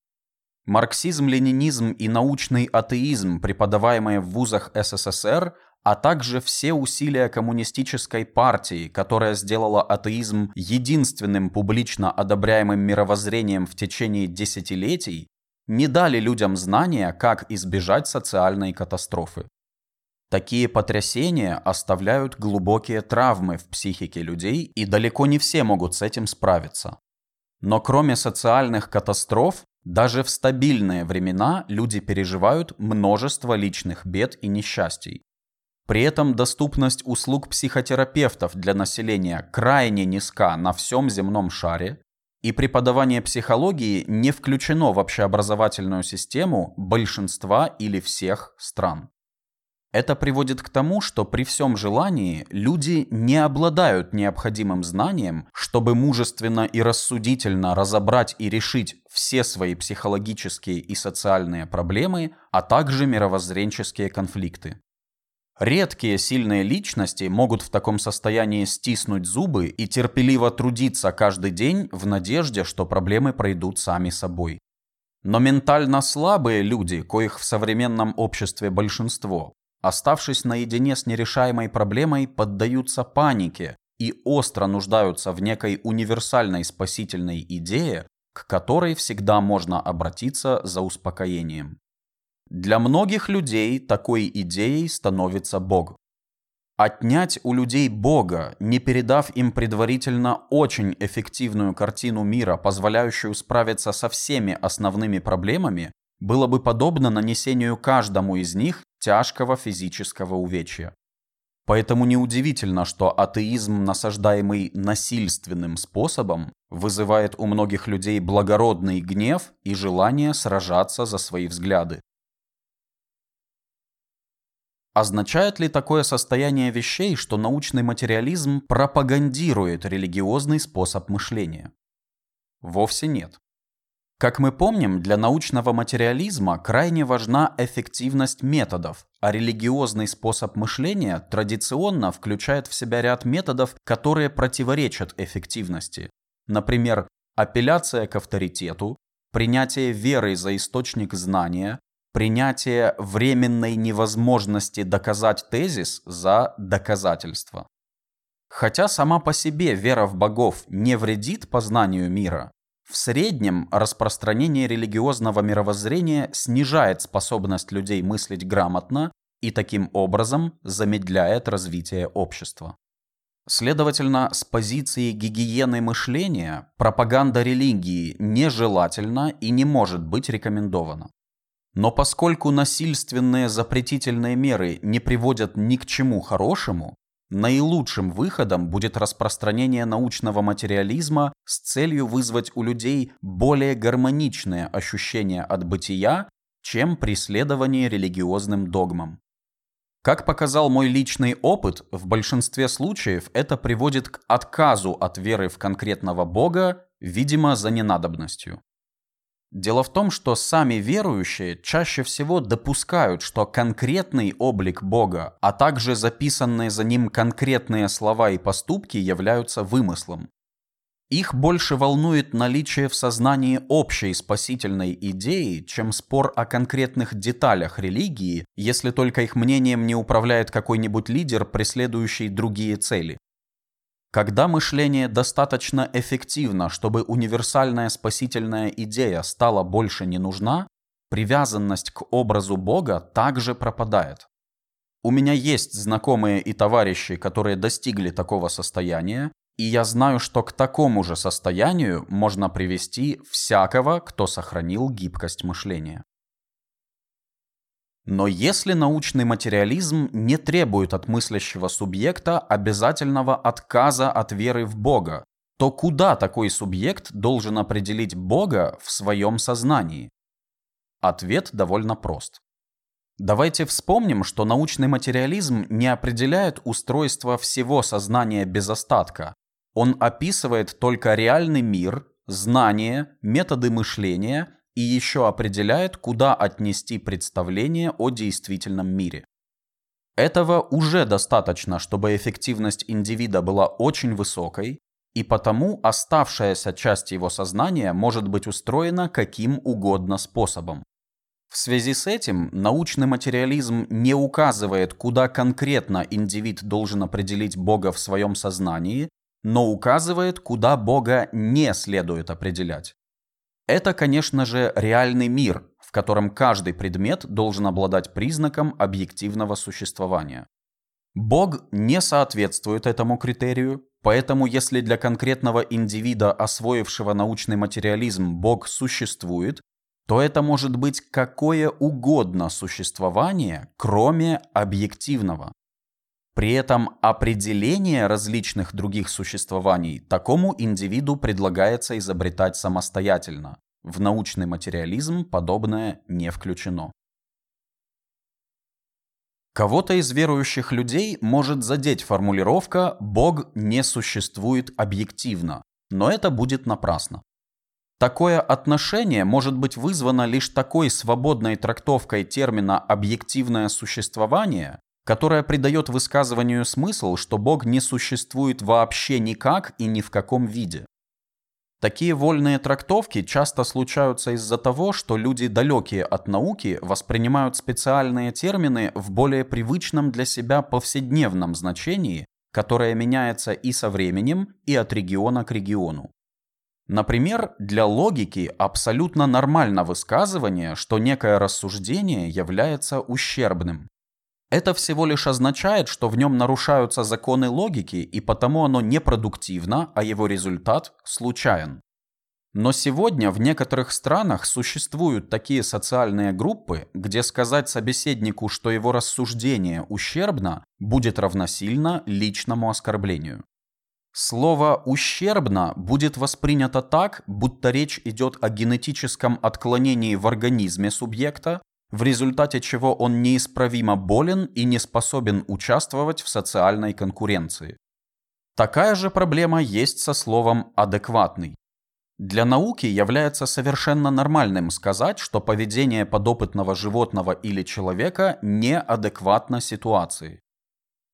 Марксизм, ленинизм и научный атеизм, преподаваемые в вузах СССР, а также все усилия коммунистической партии, которая сделала атеизм единственным публично одобряемым мировоззрением в течение десятилетий, не дали людям знания, как избежать социальной катастрофы. Такие потрясения оставляют глубокие травмы в психике людей, и далеко не все могут с этим справиться. Но кроме социальных катастроф, даже в стабильные времена люди переживают множество личных бед и несчастий. При этом доступность услуг психотерапевтов для населения крайне низка на всем земном шаре, и преподавание психологии не включено в общеобразовательную систему большинства или всех стран. Это приводит к тому, что при всем желании люди не обладают необходимым знанием, чтобы мужественно и рассудительно разобрать и решить все свои психологические и социальные проблемы, а также мировоззренческие конфликты. Редкие сильные личности могут в таком состоянии стиснуть зубы и терпеливо трудиться каждый день в надежде, что проблемы пройдут сами собой. Но ментально слабые люди, коих в современном обществе большинство, оставшись наедине с нерешаемой проблемой, поддаются панике и остро нуждаются в некой универсальной спасительной идее, к которой всегда можно обратиться за успокоением. Для многих людей такой идеей становится Бог. Отнять у людей Бога, не передав им предварительно очень эффективную картину мира, позволяющую справиться со всеми основными проблемами, было бы подобно нанесению каждому из них тяжкого физического увечья. Поэтому неудивительно, что атеизм, насаждаемый насильственным способом, вызывает у многих людей благородный гнев и желание сражаться за свои взгляды. Означает ли такое состояние вещей, что научный материализм пропагандирует религиозный способ мышления? Вовсе нет. Как мы помним, для научного материализма крайне важна эффективность методов, а религиозный способ мышления традиционно включает в себя ряд методов, которые противоречат эффективности. Например, апелляция к авторитету, принятие веры за источник знания, принятие временной невозможности доказать тезис за доказательство. Хотя сама по себе вера в богов не вредит познанию мира, в среднем распространение религиозного мировоззрения снижает способность людей мыслить грамотно и таким образом замедляет развитие общества. Следовательно, с позиции гигиены мышления пропаганда религии нежелательна и не может быть рекомендована. Но поскольку насильственные запретительные меры не приводят ни к чему хорошему, наилучшим выходом будет распространение научного материализма с целью вызвать у людей более гармоничное ощущение от бытия, чем преследование религиозным догмам. Как показал мой личный опыт, в большинстве случаев это приводит к отказу от веры в конкретного Бога, видимо, за ненадобностью. Дело в том, что сами верующие чаще всего допускают, что конкретный облик Бога, а также записанные за ним конкретные слова и поступки являются вымыслом. Их больше волнует наличие в сознании общей спасительной идеи, чем спор о конкретных деталях религии, если только их мнением не управляет какой-нибудь лидер, преследующий другие цели. Когда мышление достаточно эффективно, чтобы универсальная спасительная идея стала больше не нужна, привязанность к образу Бога также пропадает. У меня есть знакомые и товарищи, которые достигли такого состояния, и я знаю, что к такому же состоянию можно привести всякого, кто сохранил гибкость мышления. Но если научный материализм не требует от мыслящего субъекта обязательного отказа от веры в Бога, то куда такой субъект должен определить Бога в своем сознании? Ответ довольно прост. Давайте вспомним, что научный материализм не определяет устройство всего сознания без остатка. Он описывает только реальный мир, знания, методы мышления и еще определяет, куда отнести представление о действительном мире. Этого уже достаточно, чтобы эффективность индивида была очень высокой, и потому оставшаяся часть его сознания может быть устроена каким угодно способом. В связи с этим научный материализм не указывает, куда конкретно индивид должен определить Бога в своем сознании, но указывает, куда Бога не следует определять. Это, конечно же, реальный мир, в котором каждый предмет должен обладать признаком объективного существования. Бог не соответствует этому критерию, поэтому если для конкретного индивида, освоившего научный материализм, Бог существует, то это может быть какое угодно существование, кроме объективного. При этом определение различных других существований такому индивиду предлагается изобретать самостоятельно. В научный материализм подобное не включено. Кого-то из верующих людей может задеть формулировка «Бог не существует объективно», но это будет напрасно. Такое отношение может быть вызвано лишь такой свободной трактовкой термина «объективное существование», которая придает высказыванию смысл, что Бог не существует вообще никак и ни в каком виде. Такие вольные трактовки часто случаются из-за того, что люди, далекие от науки, воспринимают специальные термины в более привычном для себя повседневном значении, которое меняется и со временем, и от региона к региону. Например, для логики абсолютно нормально высказывание, что некое рассуждение является ущербным. Это всего лишь означает, что в нем нарушаются законы логики, и потому оно непродуктивно, а его результат случайен. Но сегодня в некоторых странах существуют такие социальные группы, где сказать собеседнику, что его рассуждение ущербно, будет равносильно личному оскорблению. Слово «ущербно» будет воспринято так, будто речь идет о генетическом отклонении в организме субъекта, в результате чего он неисправимо болен и не способен участвовать в социальной конкуренции. Такая же проблема есть со словом «адекватный». Для науки является совершенно нормальным сказать, что поведение подопытного животного или человека неадекватно ситуации.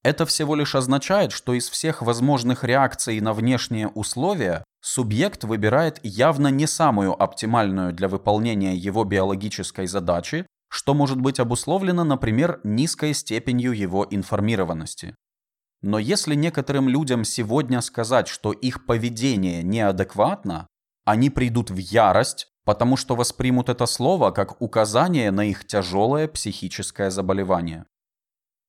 Это всего лишь означает, что из всех возможных реакций на внешние условия субъект выбирает явно не самую оптимальную для выполнения его биологической задачи что может быть обусловлено, например, низкой степенью его информированности. Но если некоторым людям сегодня сказать, что их поведение неадекватно, они придут в ярость, потому что воспримут это слово как указание на их тяжелое психическое заболевание.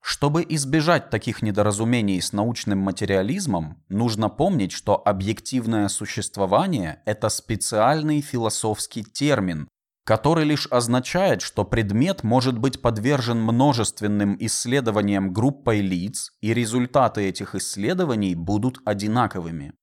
Чтобы избежать таких недоразумений с научным материализмом, нужно помнить, что объективное существование – это специальный философский термин, который лишь означает, что предмет может быть подвержен множественным исследованиям группой лиц, и результаты этих исследований будут одинаковыми.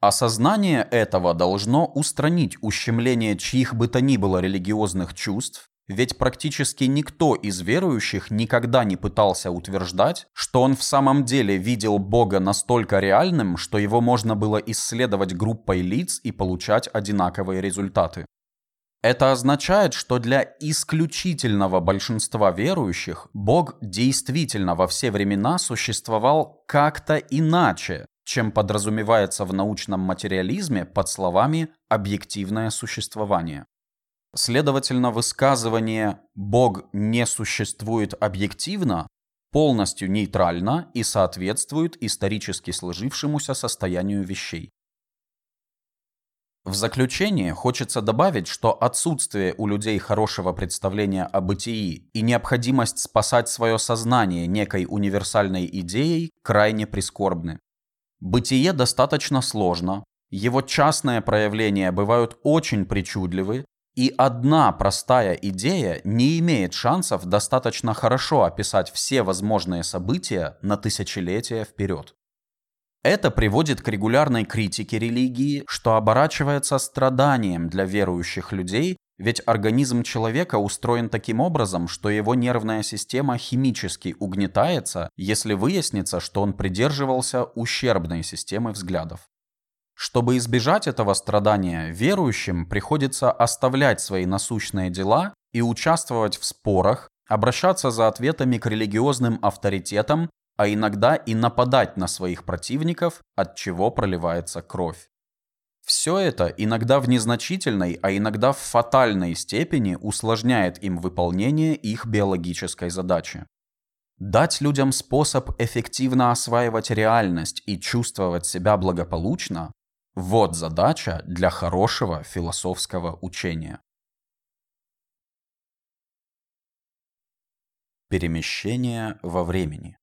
Осознание этого должно устранить ущемление чьих бы то ни было религиозных чувств, ведь практически никто из верующих никогда не пытался утверждать, что он в самом деле видел Бога настолько реальным, что его можно было исследовать группой лиц и получать одинаковые результаты. Это означает, что для исключительного большинства верующих Бог действительно во все времена существовал как-то иначе, чем подразумевается в научном материализме под словами «объективное существование». Следовательно, высказывание «Бог не существует объективно» полностью нейтрально и соответствует исторически сложившемуся состоянию вещей. В заключение хочется добавить, что отсутствие у людей хорошего представления о бытии и необходимость спасать свое сознание некой универсальной идеей крайне прискорбны. Бытие достаточно сложно, его частные проявления бывают очень причудливы, И одна простая идея не имеет шансов достаточно хорошо описать все возможные события на тысячелетия вперед. Это приводит к регулярной критике религии, что оборачивается страданием для верующих людей, ведь организм человека устроен таким образом, что его нервная система химически угнетается, если выяснится, что он придерживался ущербной системы взглядов. Чтобы избежать этого страдания, верующим приходится оставлять свои насущные дела и участвовать в спорах, обращаться за ответами к религиозным авторитетам, а иногда и нападать на своих противников, от чего проливается кровь. Все это иногда в незначительной, а иногда в фатальной степени усложняет им выполнение их биологической задачи. Дать людям способ эффективно осваивать реальность и чувствовать себя благополучно вот задача для хорошего философского учения. Перемещение во времени.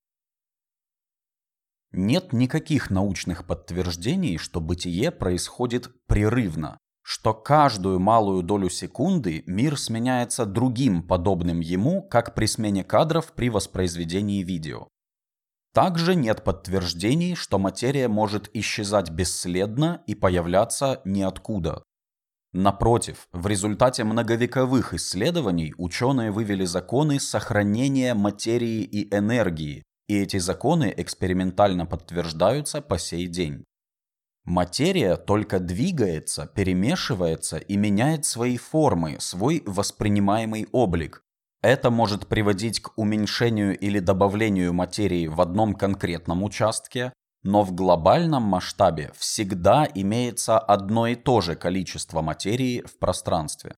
Нет никаких научных подтверждений, что бытие происходит прерывно, что каждую малую долю секунды мир сменяется другим подобным ему, как при смене кадров при воспроизведении видео. Также нет подтверждений, что материя может исчезать бесследно и появляться ниоткуда. Напротив, в результате многовековых исследований ученые вывели законы сохранения материи и энергии, и эти законы экспериментально подтверждаются по сей день. Материя только двигается, перемешивается и меняет свои формы, свой воспринимаемый облик, это может приводить к уменьшению или добавлению материи в одном конкретном участке, но в глобальном масштабе всегда имеется одно и то же количество материи в пространстве.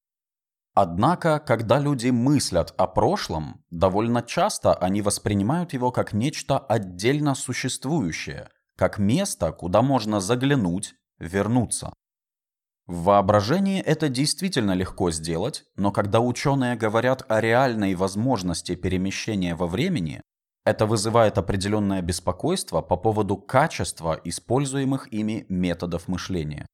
Однако, когда люди мыслят о прошлом, довольно часто они воспринимают его как нечто отдельно существующее, как место, куда можно заглянуть, вернуться. В воображении это действительно легко сделать, но когда ученые говорят о реальной возможности перемещения во времени, это вызывает определенное беспокойство по поводу качества используемых ими методов мышления.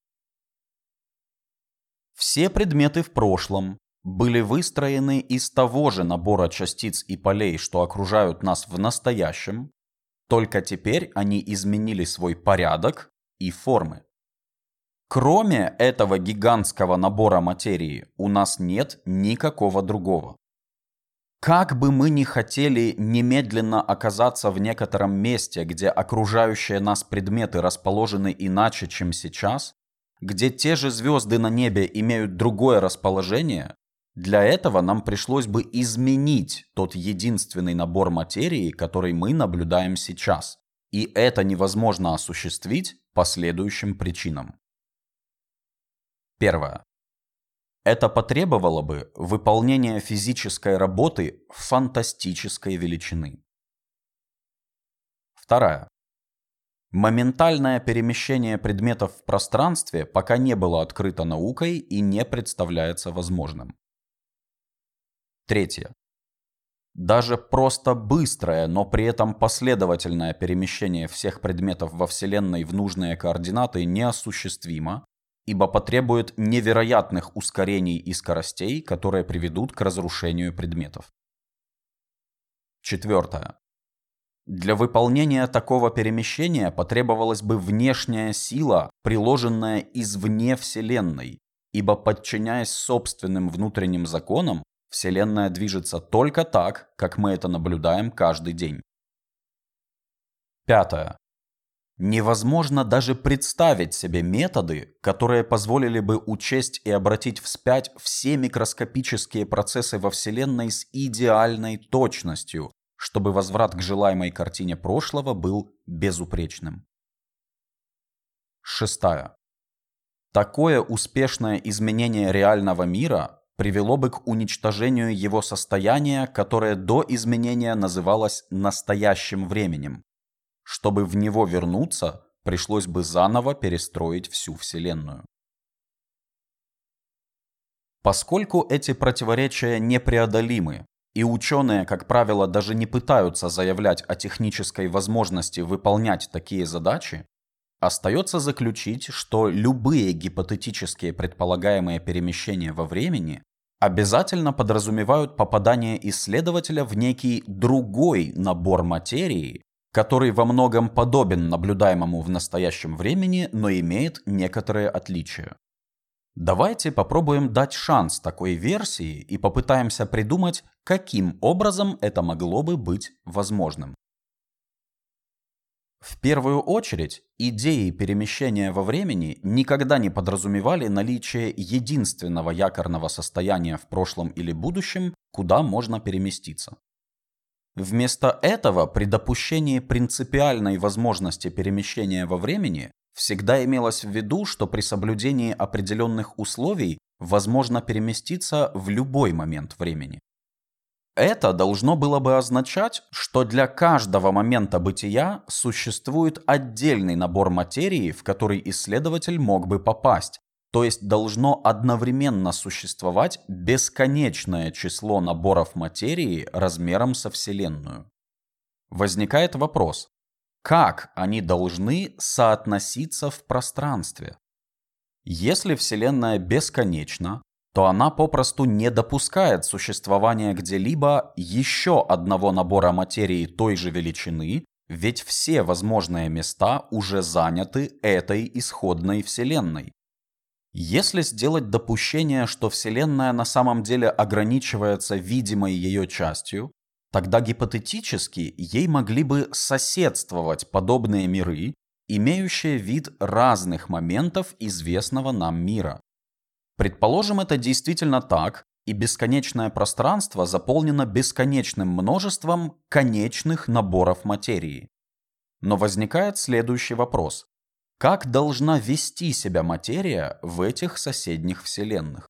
Все предметы в прошлом были выстроены из того же набора частиц и полей, что окружают нас в настоящем, только теперь они изменили свой порядок и формы. Кроме этого гигантского набора материи, у нас нет никакого другого. Как бы мы ни хотели немедленно оказаться в некотором месте, где окружающие нас предметы расположены иначе, чем сейчас, где те же звезды на небе имеют другое расположение, для этого нам пришлось бы изменить тот единственный набор материи, который мы наблюдаем сейчас. И это невозможно осуществить по следующим причинам. Первое. Это потребовало бы выполнения физической работы фантастической величины. Вторая. Моментальное перемещение предметов в пространстве пока не было открыто наукой и не представляется возможным. Третье. Даже просто быстрое, но при этом последовательное перемещение всех предметов во Вселенной в нужные координаты неосуществимо, ибо потребует невероятных ускорений и скоростей, которые приведут к разрушению предметов. Четвертое. Для выполнения такого перемещения потребовалась бы внешняя сила, приложенная извне Вселенной, ибо подчиняясь собственным внутренним законам, Вселенная движется только так, как мы это наблюдаем каждый день. Пятое. Невозможно даже представить себе методы, которые позволили бы учесть и обратить вспять все микроскопические процессы во Вселенной с идеальной точностью, чтобы возврат к желаемой картине прошлого был безупречным. Шестая. Такое успешное изменение реального мира привело бы к уничтожению его состояния, которое до изменения называлось настоящим временем, чтобы в него вернуться, пришлось бы заново перестроить всю Вселенную. Поскольку эти противоречия непреодолимы, и ученые, как правило, даже не пытаются заявлять о технической возможности выполнять такие задачи, остается заключить, что любые гипотетические предполагаемые перемещения во времени обязательно подразумевают попадание исследователя в некий другой набор материи, который во многом подобен наблюдаемому в настоящем времени, но имеет некоторые отличия. Давайте попробуем дать шанс такой версии и попытаемся придумать, каким образом это могло бы быть возможным. В первую очередь, идеи перемещения во времени никогда не подразумевали наличие единственного якорного состояния в прошлом или будущем, куда можно переместиться. Вместо этого при допущении принципиальной возможности перемещения во времени всегда имелось в виду, что при соблюдении определенных условий возможно переместиться в любой момент времени. Это должно было бы означать, что для каждого момента бытия существует отдельный набор материи, в который исследователь мог бы попасть, то есть должно одновременно существовать бесконечное число наборов материи размером со Вселенную. Возникает вопрос, как они должны соотноситься в пространстве? Если Вселенная бесконечна, то она попросту не допускает существования где-либо еще одного набора материи той же величины, ведь все возможные места уже заняты этой исходной Вселенной. Если сделать допущение, что Вселенная на самом деле ограничивается видимой ее частью, тогда гипотетически ей могли бы соседствовать подобные миры, имеющие вид разных моментов известного нам мира. Предположим, это действительно так, и бесконечное пространство заполнено бесконечным множеством конечных наборов материи. Но возникает следующий вопрос. Как должна вести себя материя в этих соседних вселенных?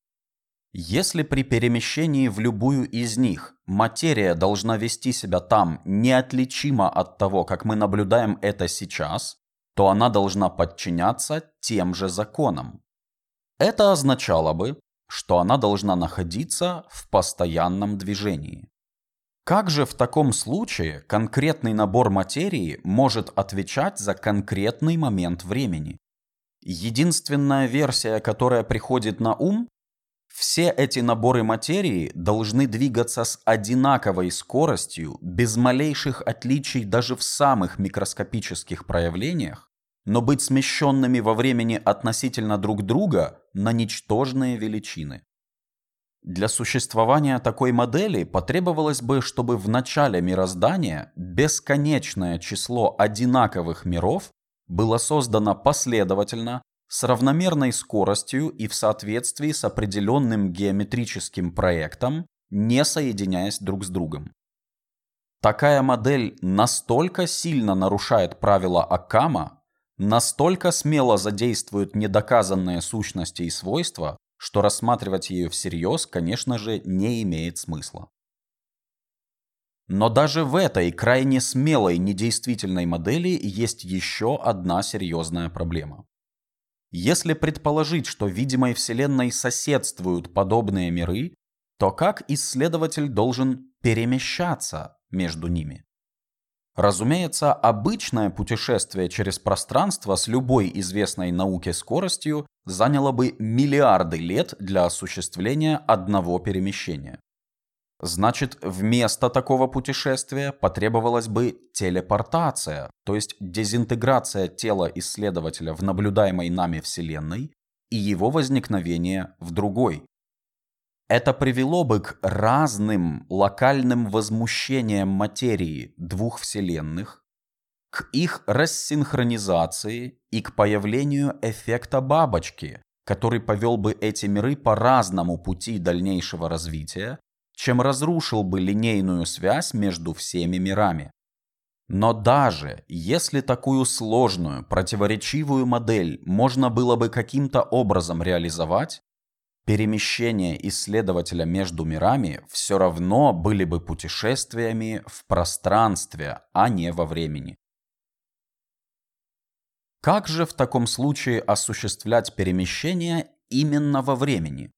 Если при перемещении в любую из них материя должна вести себя там неотличимо от того, как мы наблюдаем это сейчас, то она должна подчиняться тем же законам. Это означало бы, что она должна находиться в постоянном движении. Как же в таком случае конкретный набор материи может отвечать за конкретный момент времени? Единственная версия, которая приходит на ум, все эти наборы материи должны двигаться с одинаковой скоростью, без малейших отличий даже в самых микроскопических проявлениях, но быть смещенными во времени относительно друг друга на ничтожные величины. Для существования такой модели потребовалось бы, чтобы в начале мироздания бесконечное число одинаковых миров было создано последовательно, с равномерной скоростью и в соответствии с определенным геометрическим проектом, не соединяясь друг с другом. Такая модель настолько сильно нарушает правила Аккама, настолько смело задействует недоказанные сущности и свойства, что рассматривать ее всерьез, конечно же, не имеет смысла. Но даже в этой крайне смелой недействительной модели есть еще одна серьезная проблема. Если предположить, что видимой Вселенной соседствуют подобные миры, то как исследователь должен перемещаться между ними? Разумеется, обычное путешествие через пространство с любой известной науке скоростью заняло бы миллиарды лет для осуществления одного перемещения. Значит, вместо такого путешествия потребовалась бы телепортация, то есть дезинтеграция тела исследователя в наблюдаемой нами Вселенной и его возникновение в другой, это привело бы к разным локальным возмущениям материи двух вселенных, к их рассинхронизации и к появлению эффекта бабочки, который повел бы эти миры по разному пути дальнейшего развития, чем разрушил бы линейную связь между всеми мирами. Но даже если такую сложную, противоречивую модель можно было бы каким-то образом реализовать, перемещения исследователя между мирами все равно были бы путешествиями в пространстве, а не во времени. Как же в таком случае осуществлять перемещение именно во времени?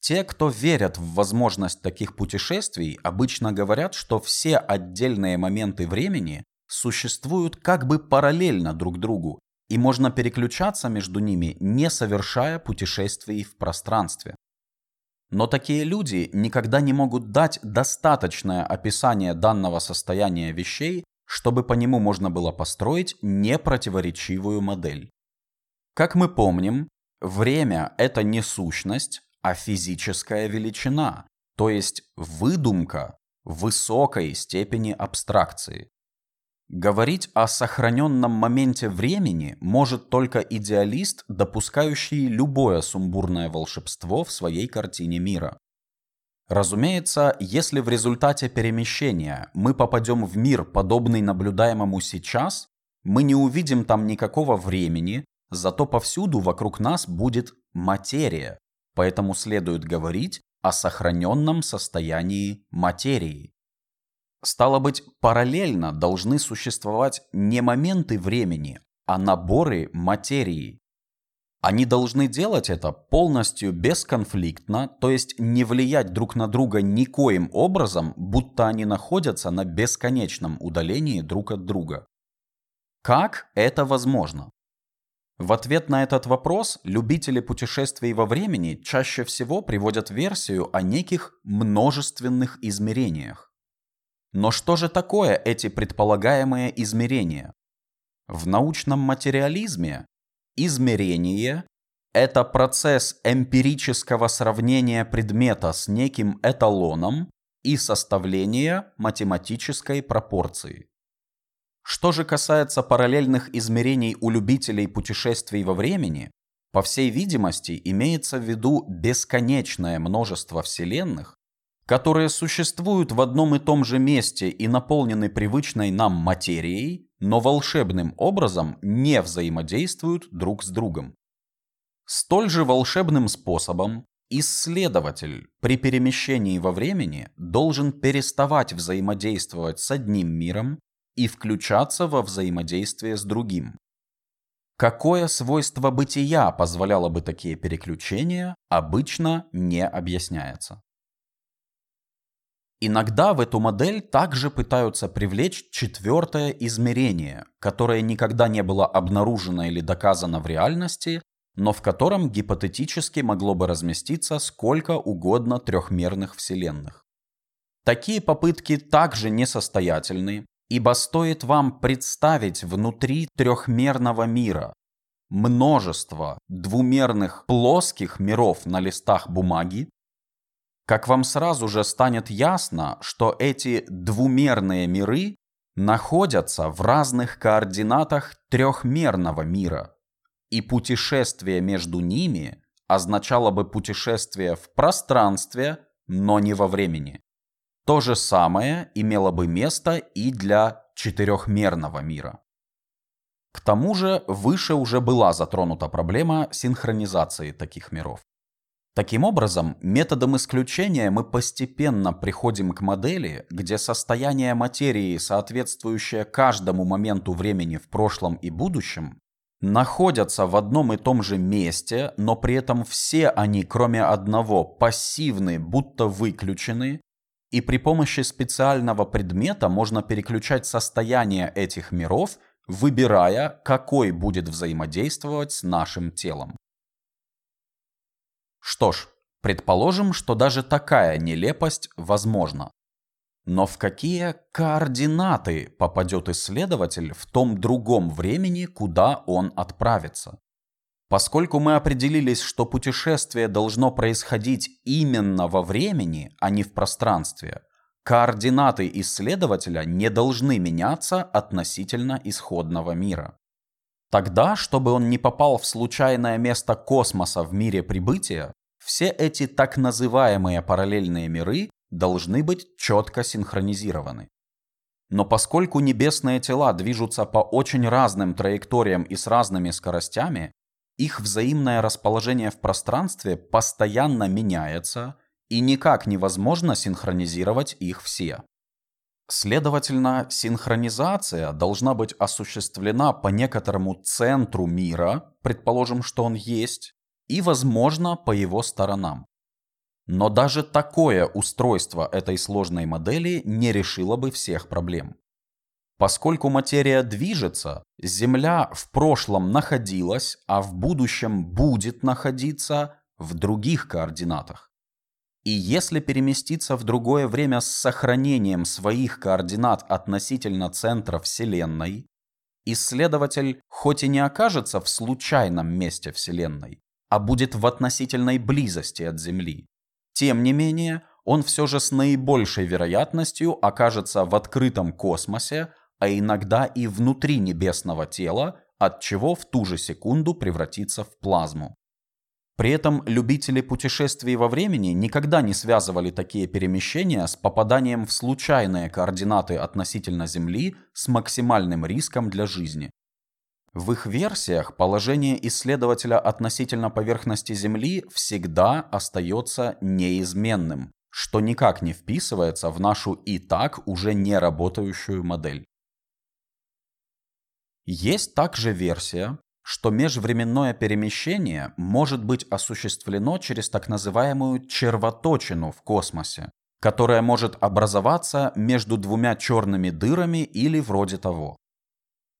Те, кто верят в возможность таких путешествий, обычно говорят, что все отдельные моменты времени существуют как бы параллельно друг другу и можно переключаться между ними, не совершая путешествий в пространстве. Но такие люди никогда не могут дать достаточное описание данного состояния вещей, чтобы по нему можно было построить непротиворечивую модель. Как мы помним, время – это не сущность, а физическая величина, то есть выдумка высокой степени абстракции. Говорить о сохраненном моменте времени может только идеалист, допускающий любое сумбурное волшебство в своей картине мира. Разумеется, если в результате перемещения мы попадем в мир, подобный наблюдаемому сейчас, мы не увидим там никакого времени, зато повсюду вокруг нас будет материя, поэтому следует говорить о сохраненном состоянии материи. Стало быть, параллельно должны существовать не моменты времени, а наборы материи. Они должны делать это полностью бесконфликтно, то есть не влиять друг на друга никоим образом, будто они находятся на бесконечном удалении друг от друга. Как это возможно? В ответ на этот вопрос любители путешествий во времени чаще всего приводят версию о неких множественных измерениях. Но что же такое эти предполагаемые измерения? В научном материализме измерение – это процесс эмпирического сравнения предмета с неким эталоном и составления математической пропорции. Что же касается параллельных измерений у любителей путешествий во времени, по всей видимости имеется в виду бесконечное множество вселенных, которые существуют в одном и том же месте и наполнены привычной нам материей, но волшебным образом не взаимодействуют друг с другом. Столь же волшебным способом исследователь при перемещении во времени должен переставать взаимодействовать с одним миром и включаться во взаимодействие с другим. Какое свойство бытия позволяло бы такие переключения, обычно не объясняется. Иногда в эту модель также пытаются привлечь четвертое измерение, которое никогда не было обнаружено или доказано в реальности, но в котором гипотетически могло бы разместиться сколько угодно трехмерных вселенных. Такие попытки также несостоятельны, ибо стоит вам представить внутри трехмерного мира множество двумерных плоских миров на листах бумаги, как вам сразу же станет ясно, что эти двумерные миры находятся в разных координатах трехмерного мира, и путешествие между ними означало бы путешествие в пространстве, но не во времени. То же самое имело бы место и для четырехмерного мира. К тому же выше уже была затронута проблема синхронизации таких миров. Таким образом, методом исключения мы постепенно приходим к модели, где состояние материи, соответствующее каждому моменту времени в прошлом и будущем, находятся в одном и том же месте, но при этом все они, кроме одного, пассивны, будто выключены, и при помощи специального предмета можно переключать состояние этих миров, выбирая, какой будет взаимодействовать с нашим телом. Что ж, предположим, что даже такая нелепость возможна. Но в какие координаты попадет исследователь в том другом времени, куда он отправится? Поскольку мы определились, что путешествие должно происходить именно во времени, а не в пространстве, координаты исследователя не должны меняться относительно исходного мира. Тогда, чтобы он не попал в случайное место космоса в мире прибытия, все эти так называемые параллельные миры должны быть четко синхронизированы. Но поскольку небесные тела движутся по очень разным траекториям и с разными скоростями, их взаимное расположение в пространстве постоянно меняется, и никак невозможно синхронизировать их все. Следовательно, синхронизация должна быть осуществлена по некоторому центру мира, предположим, что он есть, и, возможно, по его сторонам. Но даже такое устройство этой сложной модели не решило бы всех проблем. Поскольку материя движется, Земля в прошлом находилась, а в будущем будет находиться в других координатах. И если переместиться в другое время с сохранением своих координат относительно центра Вселенной, исследователь хоть и не окажется в случайном месте Вселенной, а будет в относительной близости от Земли, тем не менее он все же с наибольшей вероятностью окажется в открытом космосе, а иногда и внутри небесного тела, от чего в ту же секунду превратится в плазму. При этом любители путешествий во времени никогда не связывали такие перемещения с попаданием в случайные координаты относительно Земли с максимальным риском для жизни. В их версиях положение исследователя относительно поверхности Земли всегда остается неизменным, что никак не вписывается в нашу и так уже не работающую модель. Есть также версия, что межвременное перемещение может быть осуществлено через так называемую червоточину в космосе, которая может образоваться между двумя черными дырами или вроде того.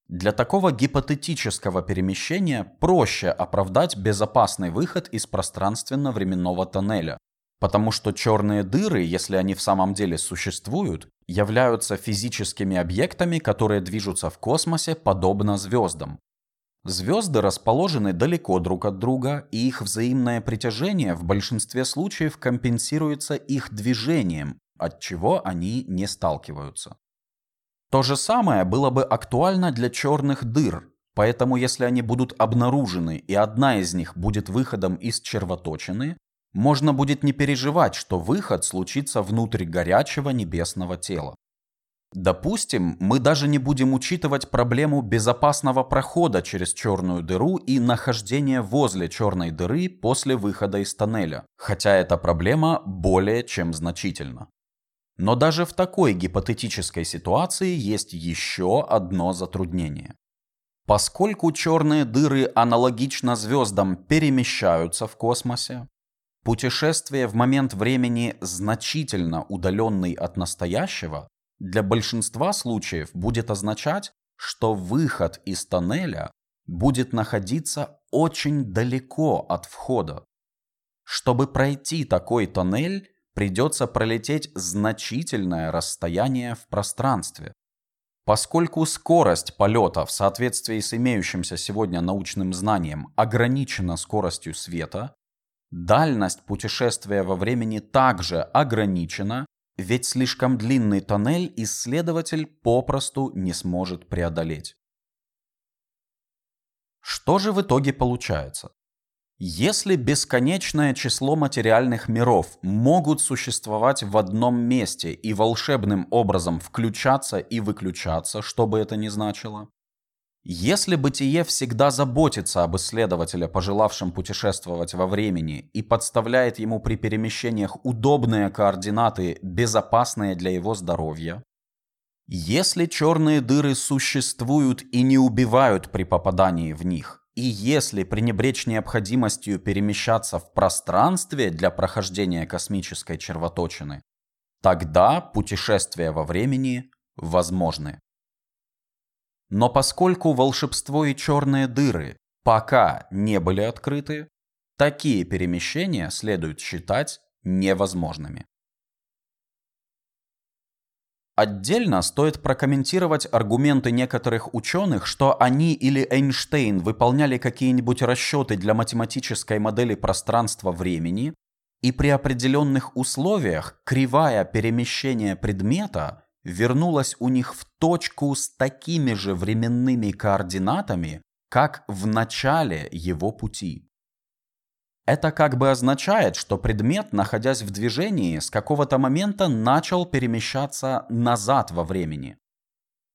Для такого гипотетического перемещения проще оправдать безопасный выход из пространственно-временного тоннеля, потому что черные дыры, если они в самом деле существуют, являются физическими объектами, которые движутся в космосе подобно звездам, Звезды расположены далеко друг от друга, и их взаимное притяжение в большинстве случаев компенсируется их движением, от чего они не сталкиваются. То же самое было бы актуально для черных дыр, поэтому если они будут обнаружены и одна из них будет выходом из червоточины, можно будет не переживать, что выход случится внутрь горячего небесного тела. Допустим, мы даже не будем учитывать проблему безопасного прохода через черную дыру и нахождения возле черной дыры после выхода из тоннеля, хотя эта проблема более чем значительна. Но даже в такой гипотетической ситуации есть еще одно затруднение. Поскольку черные дыры аналогично звездам перемещаются в космосе, путешествие в момент времени значительно удаленный от настоящего для большинства случаев будет означать, что выход из тоннеля будет находиться очень далеко от входа. Чтобы пройти такой тоннель, придется пролететь значительное расстояние в пространстве. Поскольку скорость полета в соответствии с имеющимся сегодня научным знанием ограничена скоростью света, дальность путешествия во времени также ограничена ведь слишком длинный тоннель исследователь попросту не сможет преодолеть. Что же в итоге получается? Если бесконечное число материальных миров могут существовать в одном месте и волшебным образом включаться и выключаться, что бы это ни значило, если бытие всегда заботится об исследователе, пожелавшем путешествовать во времени, и подставляет ему при перемещениях удобные координаты, безопасные для его здоровья, если черные дыры существуют и не убивают при попадании в них, и если пренебречь необходимостью перемещаться в пространстве для прохождения космической червоточины, тогда путешествия во времени возможны. Но поскольку волшебство и черные дыры пока не были открыты, такие перемещения следует считать невозможными. Отдельно стоит прокомментировать аргументы некоторых ученых, что они или Эйнштейн выполняли какие-нибудь расчеты для математической модели пространства-времени, и при определенных условиях кривая перемещения предмета вернулась у них в точку с такими же временными координатами, как в начале его пути. Это как бы означает, что предмет, находясь в движении, с какого-то момента начал перемещаться назад во времени.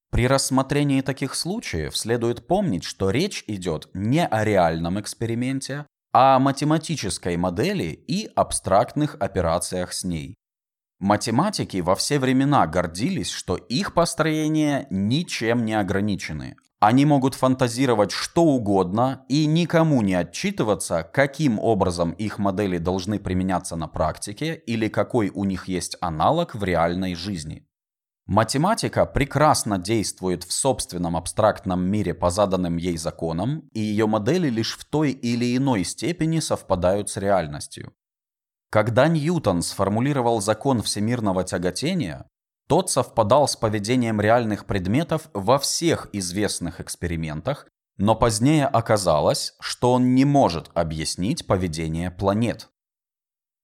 При рассмотрении таких случаев следует помнить, что речь идет не о реальном эксперименте, а о математической модели и абстрактных операциях с ней. Математики во все времена гордились, что их построения ничем не ограничены. Они могут фантазировать что угодно и никому не отчитываться, каким образом их модели должны применяться на практике или какой у них есть аналог в реальной жизни. Математика прекрасно действует в собственном абстрактном мире по заданным ей законам, и ее модели лишь в той или иной степени совпадают с реальностью. Когда Ньютон сформулировал закон всемирного тяготения, тот совпадал с поведением реальных предметов во всех известных экспериментах, но позднее оказалось, что он не может объяснить поведение планет.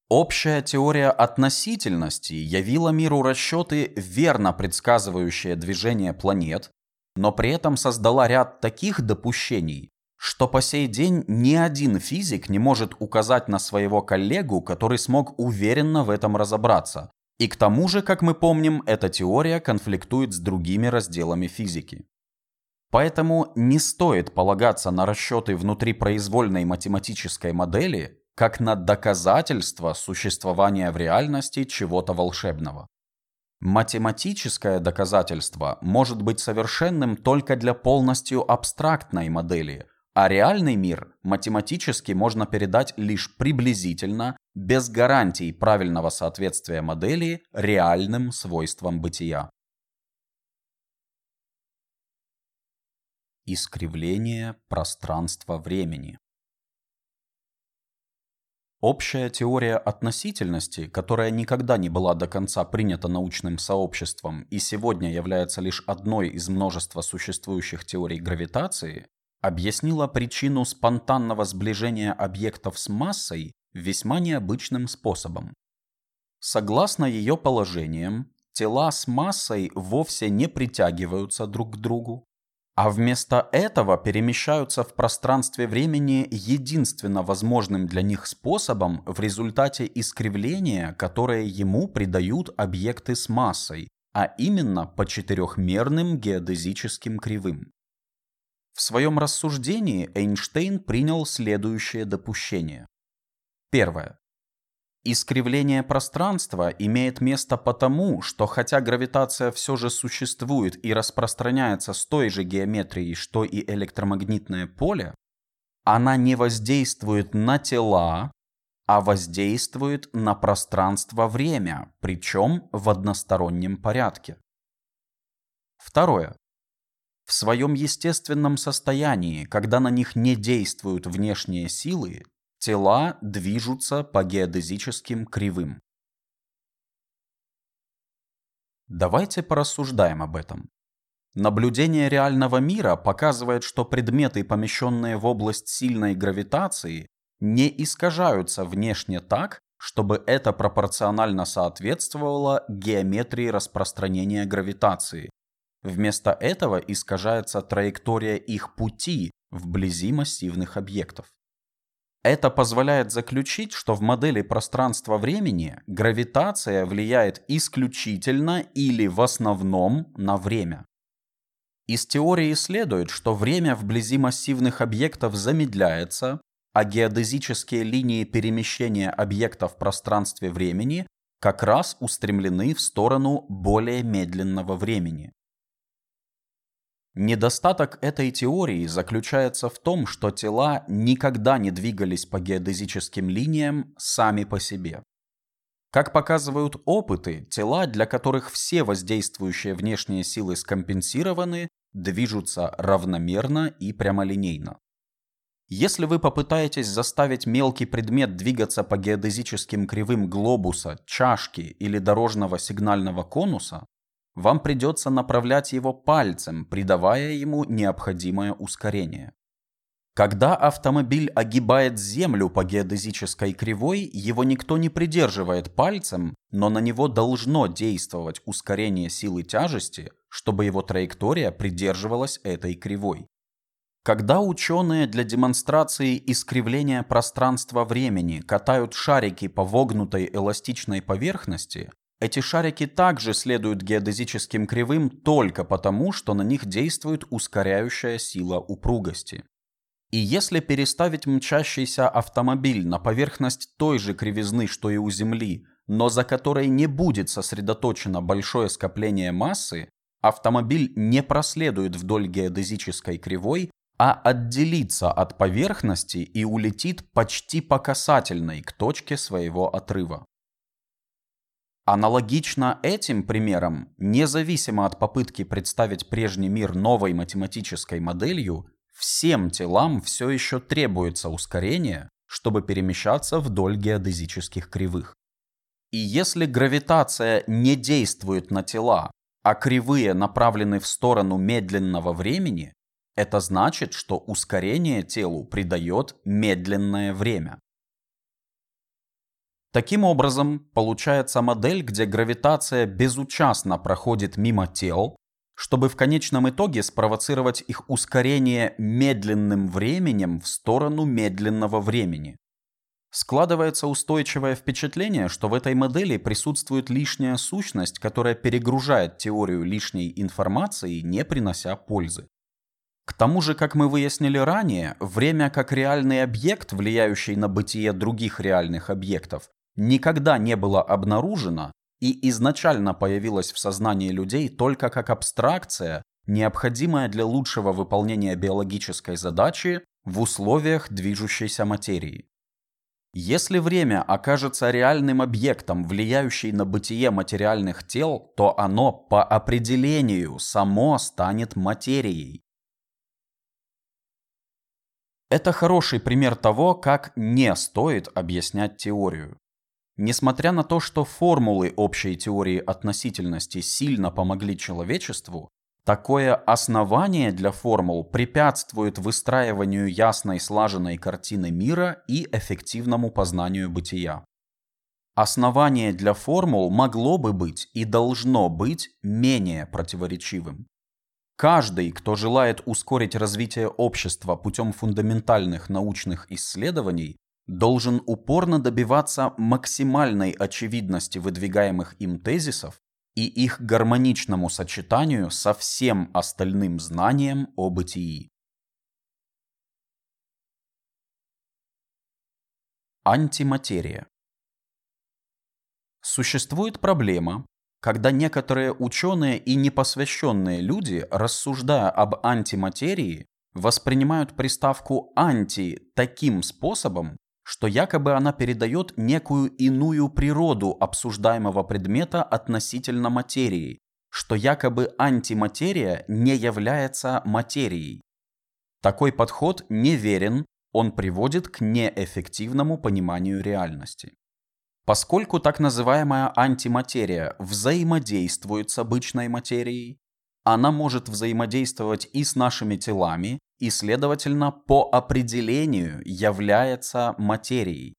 Общая теория относительности явила миру расчеты, верно предсказывающие движение планет, но при этом создала ряд таких допущений, что по сей день ни один физик не может указать на своего коллегу, который смог уверенно в этом разобраться. И к тому же, как мы помним, эта теория конфликтует с другими разделами физики. Поэтому не стоит полагаться на расчеты внутри произвольной математической модели, как на доказательство существования в реальности чего-то волшебного. Математическое доказательство может быть совершенным только для полностью абстрактной модели, а реальный мир математически можно передать лишь приблизительно, без гарантий правильного соответствия модели реальным свойствам бытия. Искривление пространства-времени Общая теория относительности, которая никогда не была до конца принята научным сообществом и сегодня является лишь одной из множества существующих теорий гравитации, объяснила причину спонтанного сближения объектов с массой весьма необычным способом. Согласно ее положениям, тела с массой вовсе не притягиваются друг к другу, а вместо этого перемещаются в пространстве времени единственно возможным для них способом в результате искривления, которое ему придают объекты с массой, а именно по четырехмерным геодезическим кривым. В своем рассуждении Эйнштейн принял следующее допущение. Первое. Искривление пространства имеет место потому, что хотя гравитация все же существует и распространяется с той же геометрией, что и электромагнитное поле, она не воздействует на тела, а воздействует на пространство-время, причем в одностороннем порядке. Второе. В своем естественном состоянии, когда на них не действуют внешние силы, Тела движутся по геодезическим кривым. Давайте порассуждаем об этом. Наблюдение реального мира показывает, что предметы, помещенные в область сильной гравитации, не искажаются внешне так, чтобы это пропорционально соответствовало геометрии распространения гравитации. Вместо этого искажается траектория их пути вблизи массивных объектов. Это позволяет заключить, что в модели пространства-времени гравитация влияет исключительно или в основном на время. Из теории следует, что время вблизи массивных объектов замедляется, а геодезические линии перемещения объекта в пространстве времени как раз устремлены в сторону более медленного времени. Недостаток этой теории заключается в том, что тела никогда не двигались по геодезическим линиям сами по себе. Как показывают опыты, тела, для которых все воздействующие внешние силы скомпенсированы, движутся равномерно и прямолинейно. Если вы попытаетесь заставить мелкий предмет двигаться по геодезическим кривым глобуса, чашки или дорожного сигнального конуса, вам придется направлять его пальцем, придавая ему необходимое ускорение. Когда автомобиль огибает землю по геодезической кривой, его никто не придерживает пальцем, но на него должно действовать ускорение силы тяжести, чтобы его траектория придерживалась этой кривой. Когда ученые для демонстрации искривления пространства-времени катают шарики по вогнутой эластичной поверхности, эти шарики также следуют геодезическим кривым только потому, что на них действует ускоряющая сила упругости. И если переставить мчащийся автомобиль на поверхность той же кривизны, что и у Земли, но за которой не будет сосредоточено большое скопление массы, автомобиль не проследует вдоль геодезической кривой, а отделится от поверхности и улетит почти по касательной к точке своего отрыва. Аналогично этим примерам, независимо от попытки представить прежний мир новой математической моделью, всем телам все еще требуется ускорение, чтобы перемещаться вдоль геодезических кривых. И если гравитация не действует на тела, а кривые направлены в сторону медленного времени, это значит, что ускорение телу придает медленное время. Таким образом, получается модель, где гравитация безучастно проходит мимо тел, чтобы в конечном итоге спровоцировать их ускорение медленным временем в сторону медленного времени. Складывается устойчивое впечатление, что в этой модели присутствует лишняя сущность, которая перегружает теорию лишней информации, не принося пользы. К тому же, как мы выяснили ранее, время как реальный объект, влияющий на бытие других реальных объектов, никогда не было обнаружено и изначально появилось в сознании людей только как абстракция, необходимая для лучшего выполнения биологической задачи в условиях движущейся материи. Если время окажется реальным объектом, влияющим на бытие материальных тел, то оно по определению само станет материей. Это хороший пример того, как не стоит объяснять теорию. Несмотря на то, что формулы общей теории относительности сильно помогли человечеству, Такое основание для формул препятствует выстраиванию ясной слаженной картины мира и эффективному познанию бытия. Основание для формул могло бы быть и должно быть менее противоречивым. Каждый, кто желает ускорить развитие общества путем фундаментальных научных исследований, должен упорно добиваться максимальной очевидности выдвигаемых им тезисов и их гармоничному сочетанию со всем остальным знанием о бытии. Антиматерия Существует проблема, когда некоторые ученые и непосвященные люди, рассуждая об антиматерии, воспринимают приставку «анти» таким способом, что якобы она передает некую иную природу обсуждаемого предмета относительно материи, что якобы антиматерия не является материей. Такой подход неверен, он приводит к неэффективному пониманию реальности. Поскольку так называемая антиматерия взаимодействует с обычной материей, она может взаимодействовать и с нашими телами, и, следовательно, по определению является материей.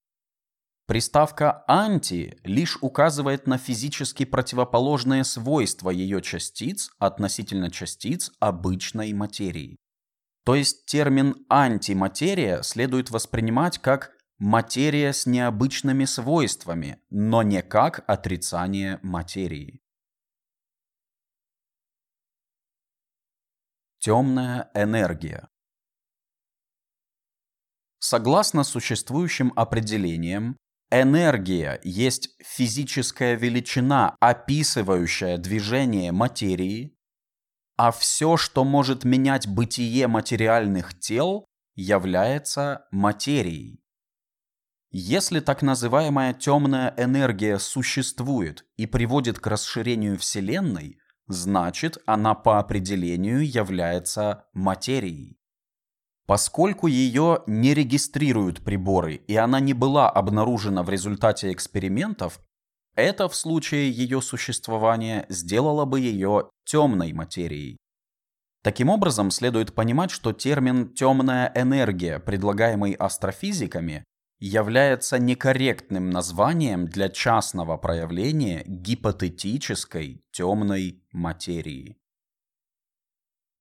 Приставка «анти» лишь указывает на физически противоположные свойства ее частиц относительно частиц обычной материи. То есть термин «антиматерия» следует воспринимать как материя с необычными свойствами, но не как отрицание материи. Темная энергия. Согласно существующим определениям, энергия есть физическая величина, описывающая движение материи, а все, что может менять бытие материальных тел, является материей. Если так называемая темная энергия существует и приводит к расширению Вселенной, значит она по определению является материей. Поскольку ее не регистрируют приборы и она не была обнаружена в результате экспериментов, это в случае ее существования сделало бы ее темной материей. Таким образом, следует понимать, что термин «темная энергия», предлагаемый астрофизиками, является некорректным названием для частного проявления гипотетической темной материи.